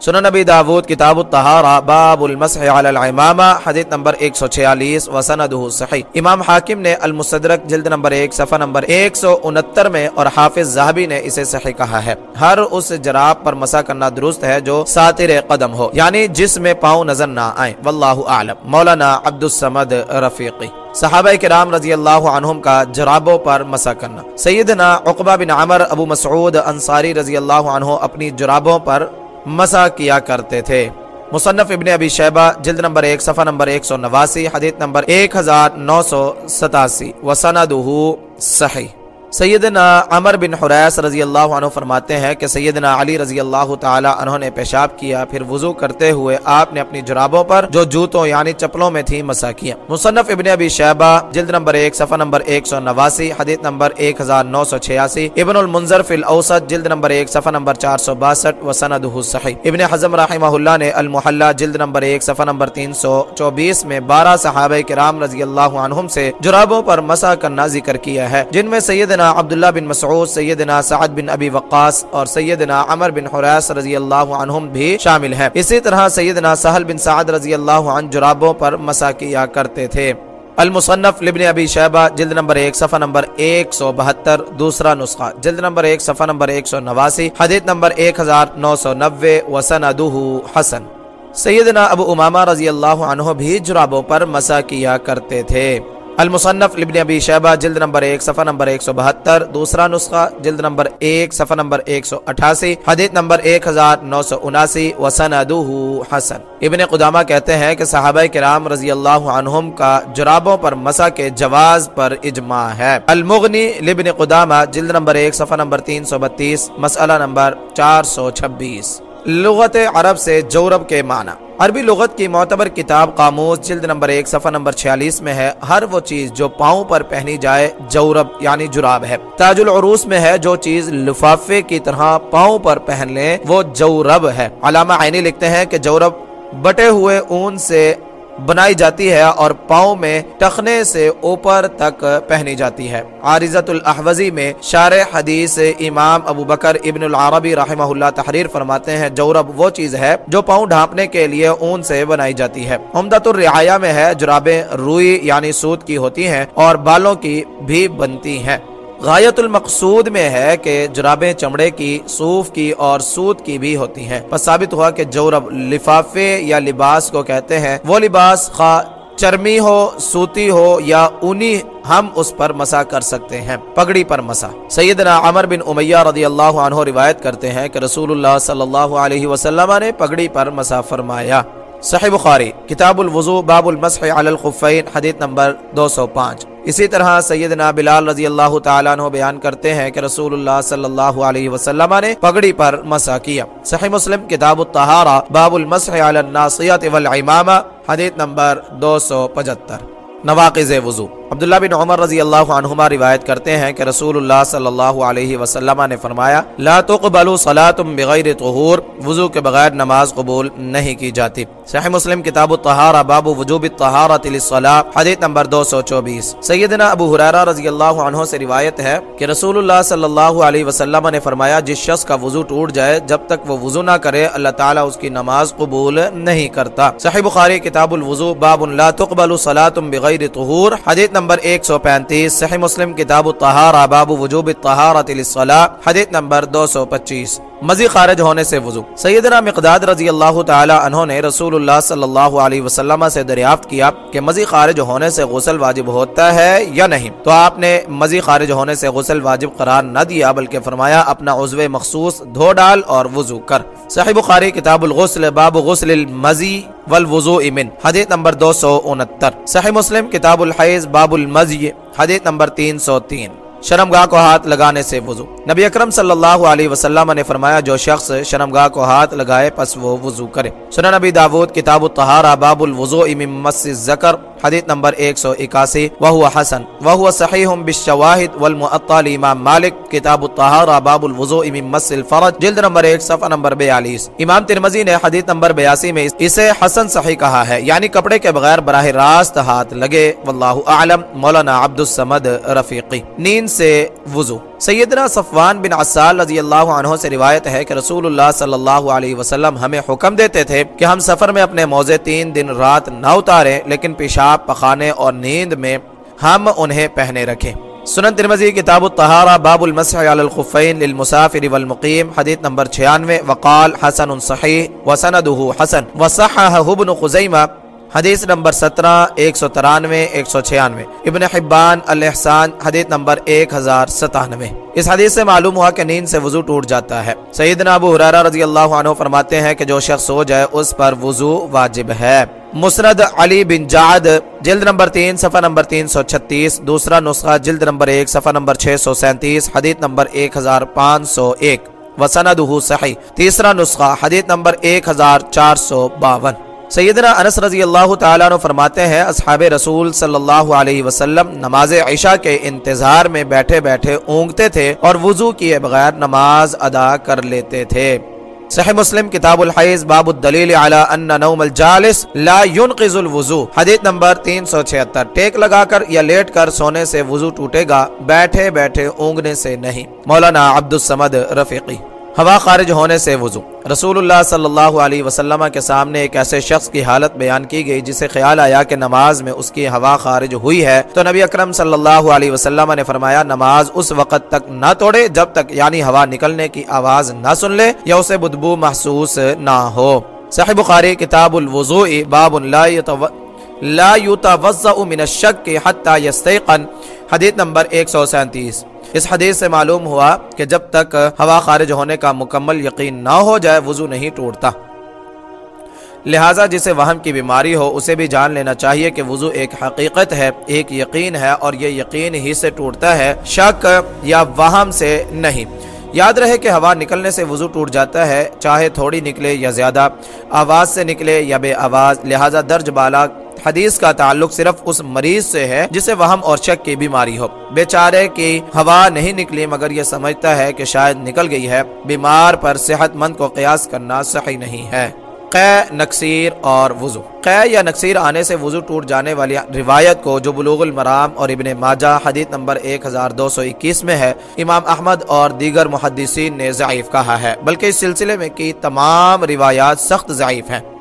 [SPEAKER 1] سنن نبی داود، کتاب الطہارہ، باب المسح علی العمامہ، حدیث نمبر 146 وسندہ صحیح۔ امام حاکم نے المصدرک جلد نمبر 1 صفحہ نمبر 169 میں، اور حافظ زہبی نے اسے صحیح کہا ہے۔ ہر اس جراب پر مسا کرنا درست ہے جو ساتر قدم ہو یعنی جس میں پاؤں نظر نہ آئیں۔ واللہ اعلم۔ مولانا عبد السمد رفیقی۔ صحابہ کرام رضی اللہ عنہم کا جرابوں پر مسا کرنا۔ سیدنا عقبہ بن عمر، ابو مسعود، انصاری رضی اللہ عنہ اپنی جرابوں پر مسا کیا کرتے تھے۔ مصنف ابن ابی شیبہ، جلد نمبر ایک، صفحہ نمبر ایک سو نواسی، حدیث نمبر ایک ہزار نو سو ستاسی۔ وسندہ صحیح۔ سیدنا عمر بن حریس رضی اللہ عنہ فرماتے ہیں کہ سیدنا علی رضی اللہ تعالی عنہ نے پیشاب کیا، پھر وضو کرتے ہوئے آپ نے اپنی جرابوں پر جو جوتوں یعنی چپلوں میں تھی مسا کیا مصنف ابن ابی شہبہ جلد نمبر ایک، صفحہ نمبر ایک سو نواسی، حدیث نمبر ایک ہزار نو سو چھیاسی، ابن المنظر فی الاوسط، جلد نمبر ایک، صفحہ نمبر چار سو باسٹھ، و سندہ صحیح۔ ابن حزم رحمہ اللہ نے المحلہ، جلد نمبر ایک، صفحہ نمبر تین سو چوبیس میں بارہ صحابہ کرام رضی اللہ عنہم سے جرابوں پر مسا کرنا ذکر کیا ہے، جن میں سیدنا عبداللہ بن مسعود، سیدنا سعد بن ابی وقاص اور سیدنا عمر بن حریس رضی اللہ عنہم بھی شامل ہیں۔ اسی طرح سیدنا سہل بن سعد رضی اللہ عنہ جرابوں پر مسا کیا کرتے تھے۔ المصنف لبن ابی شہبہ جلد نمبر ایک، صفحہ نمبر ایک سو بہتر، دوسرا نسخہ، جلد نمبر ایک، صفحہ نمبر ایک سو نواسی، حدیث نمبر ایک ہزار نو سو نوے وسندہ حسن۔ سیدنا ابو امامہ رضی اللہ عنہ بھی جرابوں پر مسا کیا کرتے تھے۔ المصنف لبن ابی شہبہ جلد نمبر ایک، صفحہ نمبر ایک سو بہتر، دوسرا نسخہ، جلد نمبر ایک، صفحہ نمبر ایک سو اٹھاسی، حدیث نمبر ایک ہزار نو سو اناسی، وسندہ حسن۔ ابن قدامہ کہتے ہیں کہ صحابہ کرام رضی اللہ عنہم کا جرابوں پر مسا کے جواز پر اجماع ہے۔ المغنی لبن قدامہ، جلد نمبر ایک، صفحہ نمبر تین سو بتیس، مسئلہ نمبر چار سو چھبیس۔ لغت عرب سے جورب کے معنی۔ عربی لغت کی معتبر کتاب قاموس جلد نمبر ایک، صفحہ نمبر چھیالیس میں ہے، ہر وہ چیز جو پاؤں پر پہنی جائے، جورب یعنی جراب ہے۔ تاج العروس میں ہے، جو چیز لفافے کی طرح پاؤں پر پہن لیں، وہ جورب ہے۔ علامہ عینی لکھتے ہیں کہ جورب بٹے ہوئے اون سے بنائی جاتی ہے اور پاؤں میں ٹخنے سے اوپر تک پہنی جاتی ہے۔ عارضت الاحوزی میں شار حدیث امام ابو بکر ابن العربی رحمہ اللہ تحریر فرماتے ہیں، جورب وہ چیز ہے جو پاؤں ڈھانپنے کے لیے اون سے بنائی جاتی ہے۔ عمدت الرعایہ میں ہے، جرابیں روئی یعنی سود کی ہوتی ہیں اور بالوں کی بھی بنتی ہیں۔ غایت المقصود میں ہے کہ جرابیں چمڑے کی صوف کی اور سود کی بھی ہوتی ہیں۔ پس ثابت ہوا کہ جورب لفافے یا لباس کو کہتے ہیں، وہ لباس خواہ چرمی ہو، سوتی ہو یا اونی ہم اس پر مسا کر سکتے ہیں، پگڑی پر مسا۔ سیدنا عمر بن امیہ رضی اللہ عنہ روایت کرتے ہیں کہ رسول اللہ صلی اللہ علیہ وسلم نے پگڑی پر مسا فرمایا۔ صحیح بخاری، کتاب الوضو باب المسح علی الخفین، حدیث نمبر دو سو پانچ۔ اسی طرح سیدنا بلال رضی اللہ تعالیٰ عنہ بیان کرتے ہیں کہ رسول اللہ صلی اللہ علیہ وسلم نے پگڑی پر مسا کیا۔ صحیح مسلم، کتاب الطہارہ، باب المسح علی الناصیت والعمامہ، حدیث نمبر دو سو پجتر نواقض وضو۔ عبداللہ بن عمر رضی اللہ عنہما روایت کرتے ہیں کہ رسول اللہ صلی اللہ علیہ وسلم نے فرمایا، لا تقبل صلاة بغیر طہور، وضو کے بغیر نماز قبول نہیں کی جاتی. صحیح مسلم کتاب الطہارہ، باب وجوب الطہارۃ للصلاة، حدیث نمبر 224 سیدنا ابو حریرہ رضی اللہ عنہ سے روایت ہے کہ رسول اللہ صلی اللہ علیہ وسلم نے فرمایا، جس شخص کا وضو ٹوٹ جائے، جب تک وہ وضو نہ کرے، اللہ تعالیٰ اس کی نماز قبول نہیں کرتا. صحیح بخاری کتاب الوضو، باب لا تقبل صلاة بغیر طہور، حدیث نمبر 135 صحیح مسلم کتاب الطہارہ باب وجوب الطہارۃ للصلاة حدیث نمبر 225 مزی خارج ہونے سے وضو۔ سیدنا مقداد رضی اللہ تعالی عنہ نے رسول اللہ صلی اللہ علیہ وسلم سے دریافت کیا کہ مزی خارج ہونے سے غسل واجب ہوتا ہے یا نہیں۔ تو آپ نے مزی خارج ہونے سے غسل واجب قرار نہ دیا، بلکہ فرمایا، اپنا عضو مخصوص دھو ڈال اور وضو کر۔ صحیح بخاری، کتاب الغسل، باب غسل المزی والوضوء من۔ حدیث نمبر دو سو انہتر۔ صحیح مسلم، کتاب الحیض، باب المزی، حدیث نمبر تین سو تین۔ شرمگاہ کو ہاتھ لگانے سے وضو۔ نبی اکرم صلی اللہ علیہ وسلم نے فرمایا، جو شخص شرمگاہ کو ہاتھ لگائے پس وہ وضو کرے۔ سنن نبی داود، کتاب الطہارہ، باب الوضوء من مس الذکر۔ حدیث نمبر 181 وهو حسن وهو صحیح بالشواہد والمعطل امام مالک، کتاب الطہارہ، باب الوضوء من مس الفرج، جلد نمبر 1 صفحہ نمبر 42 امام ترمذی نے حدیث نمبر 82 میں اسے حسن صحیح کہا ہے یعنی کپڑے کے بغیر براہ راست ہاتھ لگے، واللہ اعلم، مولانا عبد الصمد رفیقی۔ نیند سے وضو۔ سیدنا صفوان بن عسال رضی اللہ عنہ سے روایت ہے کہ رسول اللہ صلی اللہ علیہ وسلم ہمیں حکم دیتے تھے کہ ہم سفر میں اپنے موزے تین دن رات نہ اتاریں، لیکن پیشاب، پخانے اور نیند میں ہم انہیں پہنے رکھیں۔ سنن ترمزی کتاب الطہارہ، باب المسح علی الخفین للمسافر والمقیم، حدیث نمبر 96 وقال حسن صحیح وسندہ حسن وصححہ ابن خزیمہ حدیث نمبر سترہ، ایک سو ترانوے، ایک سو چھیانوے۔ ابن حبان الحسان حدیث نمبر ایک ہزار ستانوے۔ اس حدیث سے معلوم ہوا کہ نیند سے وضو ٹوٹ جاتا ہے۔ سیدنا ابو حرارہ رضی اللہ عنہ فرماتے ہیں کہ جو شخص سو جائے اس پر وضو واجب ہے۔ مسرد علی بن جعد، جلد نمبر تین، صفحہ نمبر تین سو چھتیس۔ دوسرا نسخہ، جلد نمبر ایک، صفحہ نمبر چھ سو سینتیس۔ حدیث نمبر ایک ہزار پانچ سو ایک۔ وسندہ صحیح۔ تیسرا نسخہ، حدیث نمبر ایک ہزار چار سو باون۔ سیدنا انس رضی اللہ تعالیٰ عنہ فرماتے ہیں، اصحاب رسول صلی اللہ علیہ وسلم نماز عشاء کے انتظار میں بیٹھے بیٹھے اونگتے تھے اور وضو کیے بغیر نماز ادا کر لیتے تھے۔ صحیح مسلم کتاب الحیض باب الدلیل علی ان نوم الجالس لا ينقذ الوضو۔ حدیث نمبر 376 ٹیک لگا کر یا لیٹ کر سونے سے وضو ٹوٹے گا، بیٹھے بیٹھے اونگنے سے نہیں۔ مولانا عبد السمد رفیقی۔ ہوا خارج ہونے سے وضو۔ رسول اللہ صلی اللہ علیہ وسلم کے سامنے ایک ایسے شخص کی حالت بیان کی گئی جسے خیال آیا کہ نماز میں اس کی ہوا خارج ہوئی ہے۔ تو نبی اکرم صلی اللہ علیہ وسلم نے فرمایا، نماز اس وقت تک نہ توڑے جب تک یعنی ہوا نکلنے کی آواز نہ سن لے یا اسے بدبو محسوس نہ ہو۔ صحیح بخاری کتاب الوضوء، باب لا لا يتوضأ من الشک حتی یستیقن۔ حدیث نمبر 137 اس حدیث سے معلوم ہوا کہ جب تک ہوا خارج ہونے کا مکمل یقین نہ ہو جائے، وضو نہیں ٹوٹتا۔ لہٰذا جسے وہم کی بیماری ہو، اسے بھی جان لینا چاہیے کہ وضو ایک حقیقت ہے، ایک یقین ہے اور یہ یقین ہی سے ٹوٹتا ہے، شک یا وہم سے نہیں۔ یاد رہے کہ ہوا نکلنے سے وضو ٹوٹ جاتا ہے، چاہے تھوڑی نکلے یا زیادہ، آواز سے نکلے یا بے آواز، لہٰذا درج بالا حدیث کا تعلق صرف اس مریض سے ہے جسے وہم اور شک کی بیماری ہو۔ بیچارے کی ہوا نہیں نکلی مگر یہ سمجھتا ہے کہ شاید نکل گئی ہے۔ بیمار پر صحت مند کو قیاس کرنا صحیح نہیں ہے۔ قے نقصیر اور وضو۔ قے یا نقصیر آنے سے وضو ٹوٹ جانے والی روایت کو جو بلوغ المرام اور ابن ماجہ حدیث نمبر 1221 میں ہے، امام احمد اور دیگر محدثین نے ضعیف کہا ہے۔ بلکہ اس سلسلے میں کی تمام روایات سخت ضعیف ہیں۔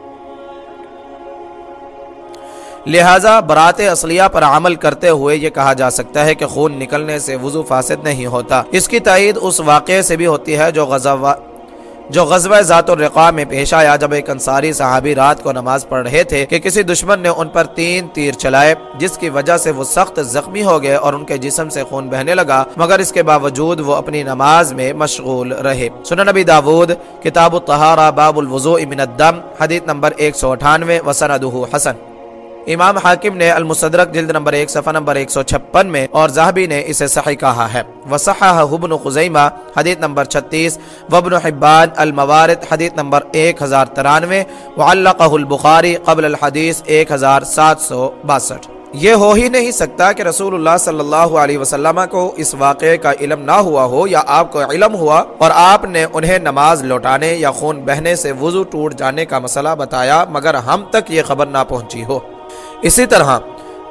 [SPEAKER 1] لہٰذا برات اصلیہ پر عمل کرتے ہوئے یہ کہا جا سکتا ہے کہ خون نکلنے سے وضو فاسد نہیں ہوتا۔ اس کی تائید اس واقعے سے بھی ہوتی ہے جو غزوہ جو غزوہ ذات الرقا میں پیش آیا جب ایک انصاری صحابی رات کو نماز پڑھ رہے تھے کہ کسی دشمن نے ان پر تین تیر چلائے، جس کی وجہ سے وہ سخت زخمی ہو گئے اور ان کے جسم سے خون بہنے لگا، مگر اس کے باوجود وہ اپنی نماز میں مشغول رہے۔ سنن نبی داود، کتاب الطہارہ، باب الوضوء من الدم، حدیث نمبر 198 وسندہ حسن۔ امام حاکم نے المصدرک جلد نمبر ایک، صفحہ نمبر ایک سو چھپن میں اور زہبی نے اسے صحیح کہا ہے۔ وصحہ ابن خزیمہ، حدیث نمبر چھتیس۔ وابن حبان الموارد، حدیث نمبر ایک ہزار ترانوے۔ وعلقہ البخاری قبل الحدیث ایک ہزار سات سو باسٹھ۔ یہ ہو ہی نہیں سکتا کہ رسول اللہ صلی اللہ علیہ وسلم کو اس واقعے کا علم نہ ہوا ہو یا آپ کو علم ہوا اور آپ نے انہیں نماز لوٹانے یا خون بہنے سے وضو ٹوٹ جانے کا مسئلہ بتایا مگر ہم تک یہ خبر نہ پہنچی ہو۔ اسی طرح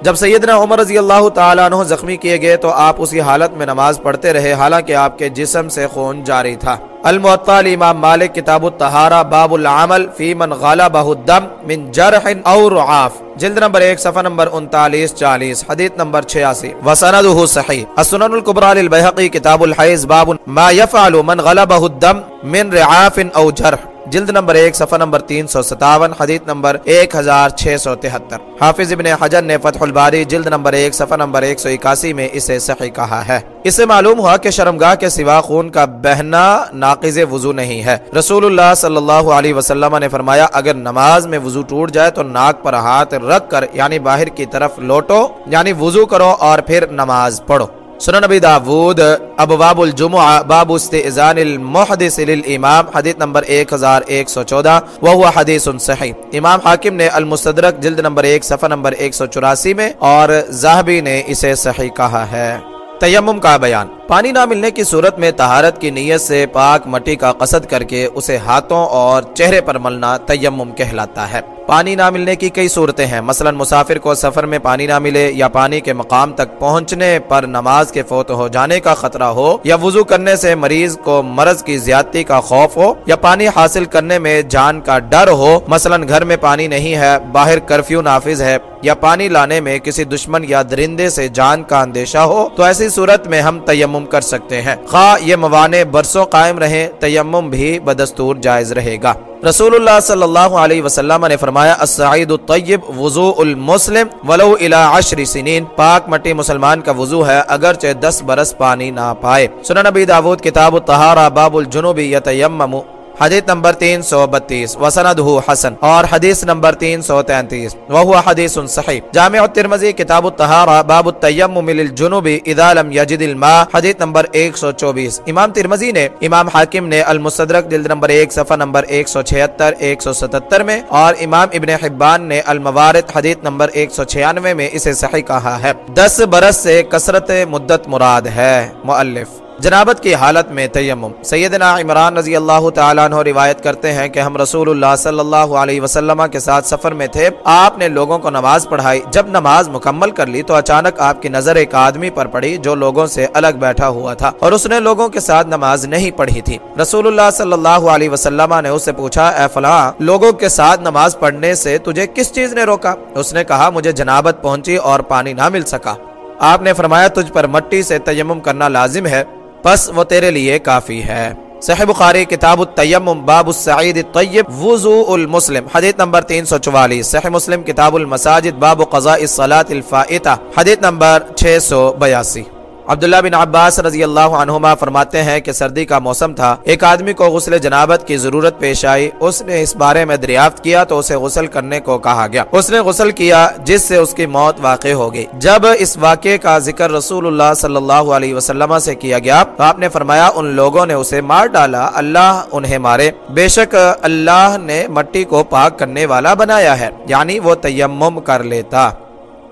[SPEAKER 1] جب سیدنا عمر رضی اللہ تعالیٰ عنہ زخمی کیے گئے تو آپ اسی حالت میں نماز پڑھتے رہے، حالانکہ آپ کے جسم سے خون جاری تھا۔ المعطال امام مالک کتاب الطہارہ باب العمل فی من غالبہ الدم من جرح او رعاف۔ جلد نمبر ایک، صفحہ نمبر انتالیس، چالیس، حدیث نمبر چھیاسی۔ وسندہ صحیح۔ السنن القبرى للبیحقی کتاب الحیز باب ما يفعل من غلبہ الدم من رعاف او جرح۔ جلد نمبر ایک، صفحہ نمبر تین سو ستاون، حدیث نمبر ایک ہزار چھ سو تہتر۔ حافظ ابن حجر نے فتح الباری جلد نمبر ایک، صفحہ نمبر ایک سو اکاسی میں اسے صحیح کہا ہے۔ اس سے معلوم ہوا کہ شرمگاہ کے سوا خون کا بہنا ناقض وضو نہیں ہے۔ رسول اللہ صلی اللہ علیہ وسلم نے فرمایا، اگر نماز میں وضو ٹوٹ جائے تو ناک پر ہاتھ رکھ کر یعنی باہر کی طرف لوٹو یعنی وضو کرو اور پھر نماز پڑھو۔ سنن نبی داود ابواب الجمعہ، باب استئذان المحدث للامام، حدیث نمبر 1114 وہو حدیث صحیح۔ امام حاکم نے المستدرک جلد نمبر 1 صفحہ نمبر 184 میں اور زاہبی نے اسے صحیح کہا ہے۔ تیمم کا بیان۔ پانی نہ ملنے کی صورت میں طہارت کی نیت سے پاک مٹی کا قصد کر کے اسے ہاتھوں اور چہرے پر ملنا تیمم کہلاتا ہے۔ پانی نہ ملنے کی کئی صورتیں ہیں۔ مثلا مسافر کو سفر میں پانی نہ ملے یا پانی کے مقام تک پہنچنے پر نماز کے فوت ہو جانے کا خطرہ ہو یا وضو کرنے سے مریض کو مرض کی زیادتی کا خوف ہو یا پانی حاصل کرنے میں جان کا ڈر ہو۔ مثلا گھر میں پانی نہیں ہے، باہر کرفیو نافذ ہے یا پانی لانے میں کسی دشمن یا درندے سے جان کا اندیشہ ہو۔ تو ایسی صورت میں ہم تیمم تیمم کر سکتے ہیں۔ خواہ یہ موانع برسوں قائم رہیں، تیمم بھی بدستور جائز رہے گا۔ رسول اللہ صلی اللہ علیہ وسلم نے فرمایا، السعید الطیب، وضوء المسلم، ولو الى عشر سنین۔ پاک مٹی مسلمان کا وضو ہے، اگرچہ دس برس پانی نہ پائے۔ سنن نبی داود، کتاب الطہارہ، باب الجنوبی یتیمم حدیث نمبر تین سو بتیس وسند حسن، اور حدیث نمبر تین سو تینتیس وہ حدیث صحیح۔ جامع الترمذی، کتاب الطہارہ، باب التیمم للجنوب، اذا لم یجد الماء، حدیث نمبر ایک سو چوبیس۔ امام ترمذی نے، امام حاکم نے المصدرک جلد نمبر ایک، صفحہ نمبر ایک سو چھہتر، ایک سو ستتر میں، اور امام ابن حبان نے الموارد، حدیث نمبر ایک سو چھیانوے میں اسے صحیح کہا ہے۔ دس برس سے کثرت مدت مراد ہے، مؤلف۔ جنابت کی حالت میں تیمم۔ سیدنا عمران رضی اللہ تعالیٰ عنہ روایت کرتے ہیں کہ ہم رسول اللہ صلی اللہ علیہ وسلم کے ساتھ سفر میں تھے۔ آپ نے لوگوں کو نماز پڑھائی۔ جب نماز مکمل کر لی تو اچانک آپ کی نظر ایک آدمی پر پڑی جو لوگوں سے الگ بیٹھا ہوا تھا اور اس نے لوگوں کے ساتھ نماز نہیں پڑھی تھی۔ رسول اللہ صلی اللہ علیہ وسلم نے اس سے پوچھا، اے فلاں، لوگوں کے ساتھ نماز پڑھنے سے تجھے کس چیز نے روکا؟ اس نے کہا، مجھے جنابت پہنچی اور پانی نہ مل سکا۔ آپ نے فرمایا، تجھ پر مٹی سے تیمم کرنا لازم ہے۔ پس وہ تیرے لیے کافی ہے۔ صحیح بخاری، کتاب التیمم، باب السعید الطیب، وضوء المسلم، حدیث نمبر 344 صحیح مسلم، کتاب المساجد، باب قضاء الصلاة الفائتہ، حدیث نمبر 682 عبداللہ بن عباس رضی اللہ عنہما فرماتے ہیں کہ سردی کا موسم تھا۔ ایک آدمی کو غسل جنابت کی ضرورت پیش آئی۔ اس نے اس بارے میں دریافت کیا تو اسے غسل کرنے کو کہا گیا۔ اس نے غسل کیا جس سے اس کی موت واقع ہو گئی۔ جب اس واقعے کا ذکر رسول اللہ صلی اللہ علیہ وسلم سے کیا گیا تو آپ نے فرمایا، ان لوگوں نے اسے مار ڈالا، اللہ انہیں مارے۔ بے شک اللہ نے مٹی کو پاک کرنے والا بنایا ہے یعنی وہ تیمم کر لیتا۔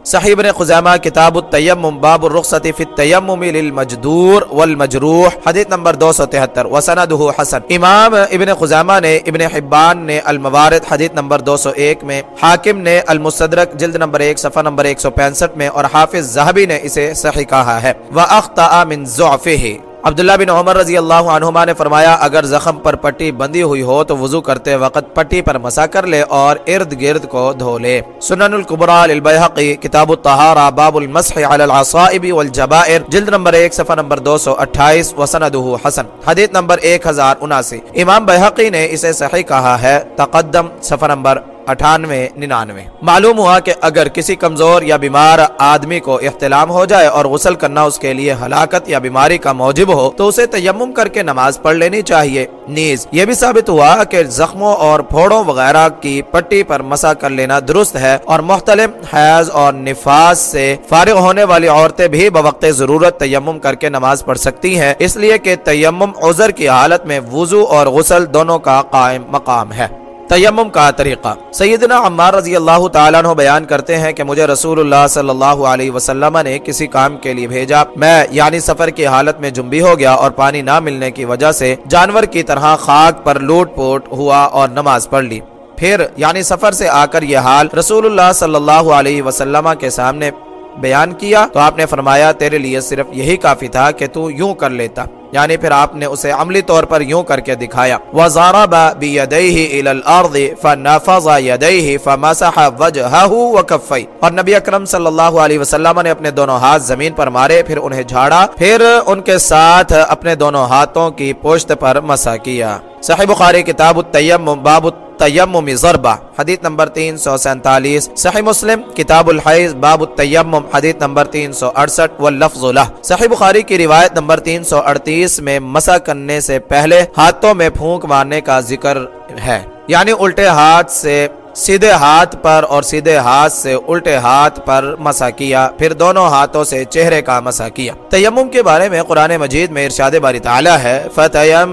[SPEAKER 1] صحیح ابن خزامہ کتاب التیمم، باب الرخصت فی التیمم للمجدور والمجروح، حدیث نمبر 273 وسندہ حسن. امام ابن خزامہ نے ابن حبان نے الموارد، حدیث نمبر 201 میں، حاکم نے المصدرک، جلد نمبر 1 صفحہ نمبر 165 میں، اور حافظ زہبی نے اسے صحیح کہا ہے. واخطأ من ضعفه عبداللہ بن عمر رضی اللہ عنہما نے فرمایا، اگر زخم پر پٹی بندی ہوئی ہو تو وضو کرتے وقت پٹی پر مسا کر لے اور ارد گرد کو دھو لے۔ سنن القبرى للبیحقی کتاب الطہارہ، باب المسح علی العصائب والجبائر، جلد نمبر ایک، صفحہ نمبر دو سو اٹھائیس وسندہ حسن۔ حدیث نمبر ایک ہزار اناسی۔ امام بیحقی نے اسے صحیح کہا ہے، تقدم، صفحہ نمبر اٹھانوے، ننانوے۔ معلوم ہوا کہ اگر کسی کمزور یا بیمار آدمی کو احتلام ہو جائے اور غسل کرنا اس کے لیے ہلاکت یا بیماری کا موجب ہو، تو اسے تیمم کر کے نماز پڑھ لینی چاہیے۔ نیز، یہ بھی ثابت ہوا کہ زخموں اور پھوڑوں وغیرہ کی پٹی پر مسا کر لینا درست ہے اور مختلف حیض اور نفاس سے فارغ ہونے والی عورتیں بھی بوقت ضرورت تیمم کر کے نماز پڑھ سکتی ہیں۔ اس لیے کہ تیمم عذر کی حالت میں وضو اور غسل دونوں کا قائم مقام ہے۔ تیمم کا طریقہ۔ سیدنا عمار رضی اللہ تعالیٰ عنہ بیان کرتے ہیں کہ مجھے رسول اللہ صلی اللہ علیہ وسلم نے کسی کام کے لیے بھیجا۔ میں یعنی سفر کی حالت میں جنبی ہو گیا اور پانی نہ ملنے کی وجہ سے جانور کی طرح خاک پر لوٹ پوٹ ہوا اور نماز پڑھ لی۔ پھر یعنی سفر سے آ کر یہ حال رسول اللہ صلی اللہ علیہ وسلم کے سامنے بیان کیا تو آپ نے فرمایا، تیرے لیے صرف یہی کافی تھا کہ تو یوں کر لیتا۔ یعنی پھر آپ نے اسے عملی طور پر یوں کر کے دکھایا۔ وَضَرَبَ بِيَدَيْهِ إِلَى الْأَرْضِ فَنَفَضَ يَدَيْهِ فَمَسَحَ وَجْهَهُ وَكَفَّيْ اور نبی اکرم صلی اللہ علیہ وسلم نے اپنے دونوں ہاتھ زمین پر مارے، پھر انہیں جھاڑا، پھر ان کے ساتھ اپنے دونوں ہاتھوں کی پوشت پر مسا کیا۔ صحیح بخاری کتاب التیمم، باب التیمم ضربہ، حدیث نمبر تین سو سینتالیس، صحیح مسلم کتاب الحیض، باب التیمم، حدیث نمبر تین سو اڑسٹھ، واللفظ لہ صحیح بخاری کی روایت نمبر تین سو اڑتیس میں مسا کرنے سے پہلے ہاتھوں میں پھونک مارنے کا ذکر ہے یعنی الٹے ہاتھ سے سیدھے ہاتھ پر اور سیدھے ہاتھ سے الٹے ہاتھ پر مسا کیا، پھر دونوں ہاتھوں سے چہرے کا مسا کیا۔ تیمم کے بارے میں قرآن مجید میں ارشاد باری تعالی ہے فتح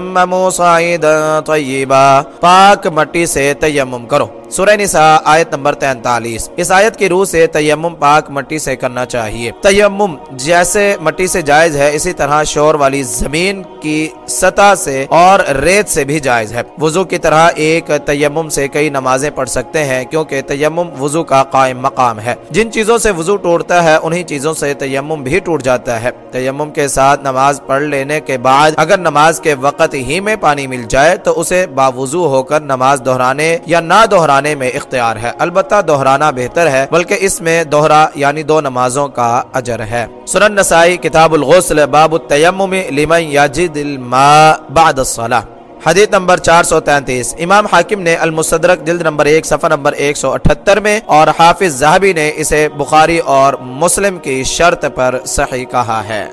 [SPEAKER 1] طیبہ پاک مٹی سے تیمم کرو۔ سورہ نساء آیت نمبر 43 اس آیت کی روح سے تیمم پاک مٹی سے کرنا چاہیے۔ تیمم جیسے مٹی سے جائز ہے، اسی طرح شور والی زمین کی سطح سے اور ریت سے بھی جائز ہے۔ وضو کی طرح ایک تیمم سے کئی نمازیں پڑھ سکتے ہیں، کیونکہ تیمم وضو کا قائم مقام ہے۔ جن چیزوں سے وضو ٹوٹتا ہے، انہی چیزوں سے تیمم بھی ٹوٹ جاتا ہے۔ تیمم کے ساتھ نماز پڑھ لینے کے بعد اگر نماز کے وقت ہی میں پانی مل جائے، تو اسے باوضو ہو کر نماز دہرانے یا نہ دہرانے دہرانے میں اختیار ہے۔ البتہ دہرانا بہتر ہے، بلکہ اس میں دوہرا یعنی دو نمازوں کا اجر ہے۔ سنن نسائی کتاب الغسل، باب التیمم لمن یجد الماء بعد الصلاة۔ حدیث نمبر چار سو تینتیس۔ امام حاکم نے المصدرک جلد نمبر ایک، صفحہ نمبر ایک سو اٹھتر میں، اور حافظ زہبی نے اسے بخاری اور مسلم کی شرط پر صحیح کہا ہے۔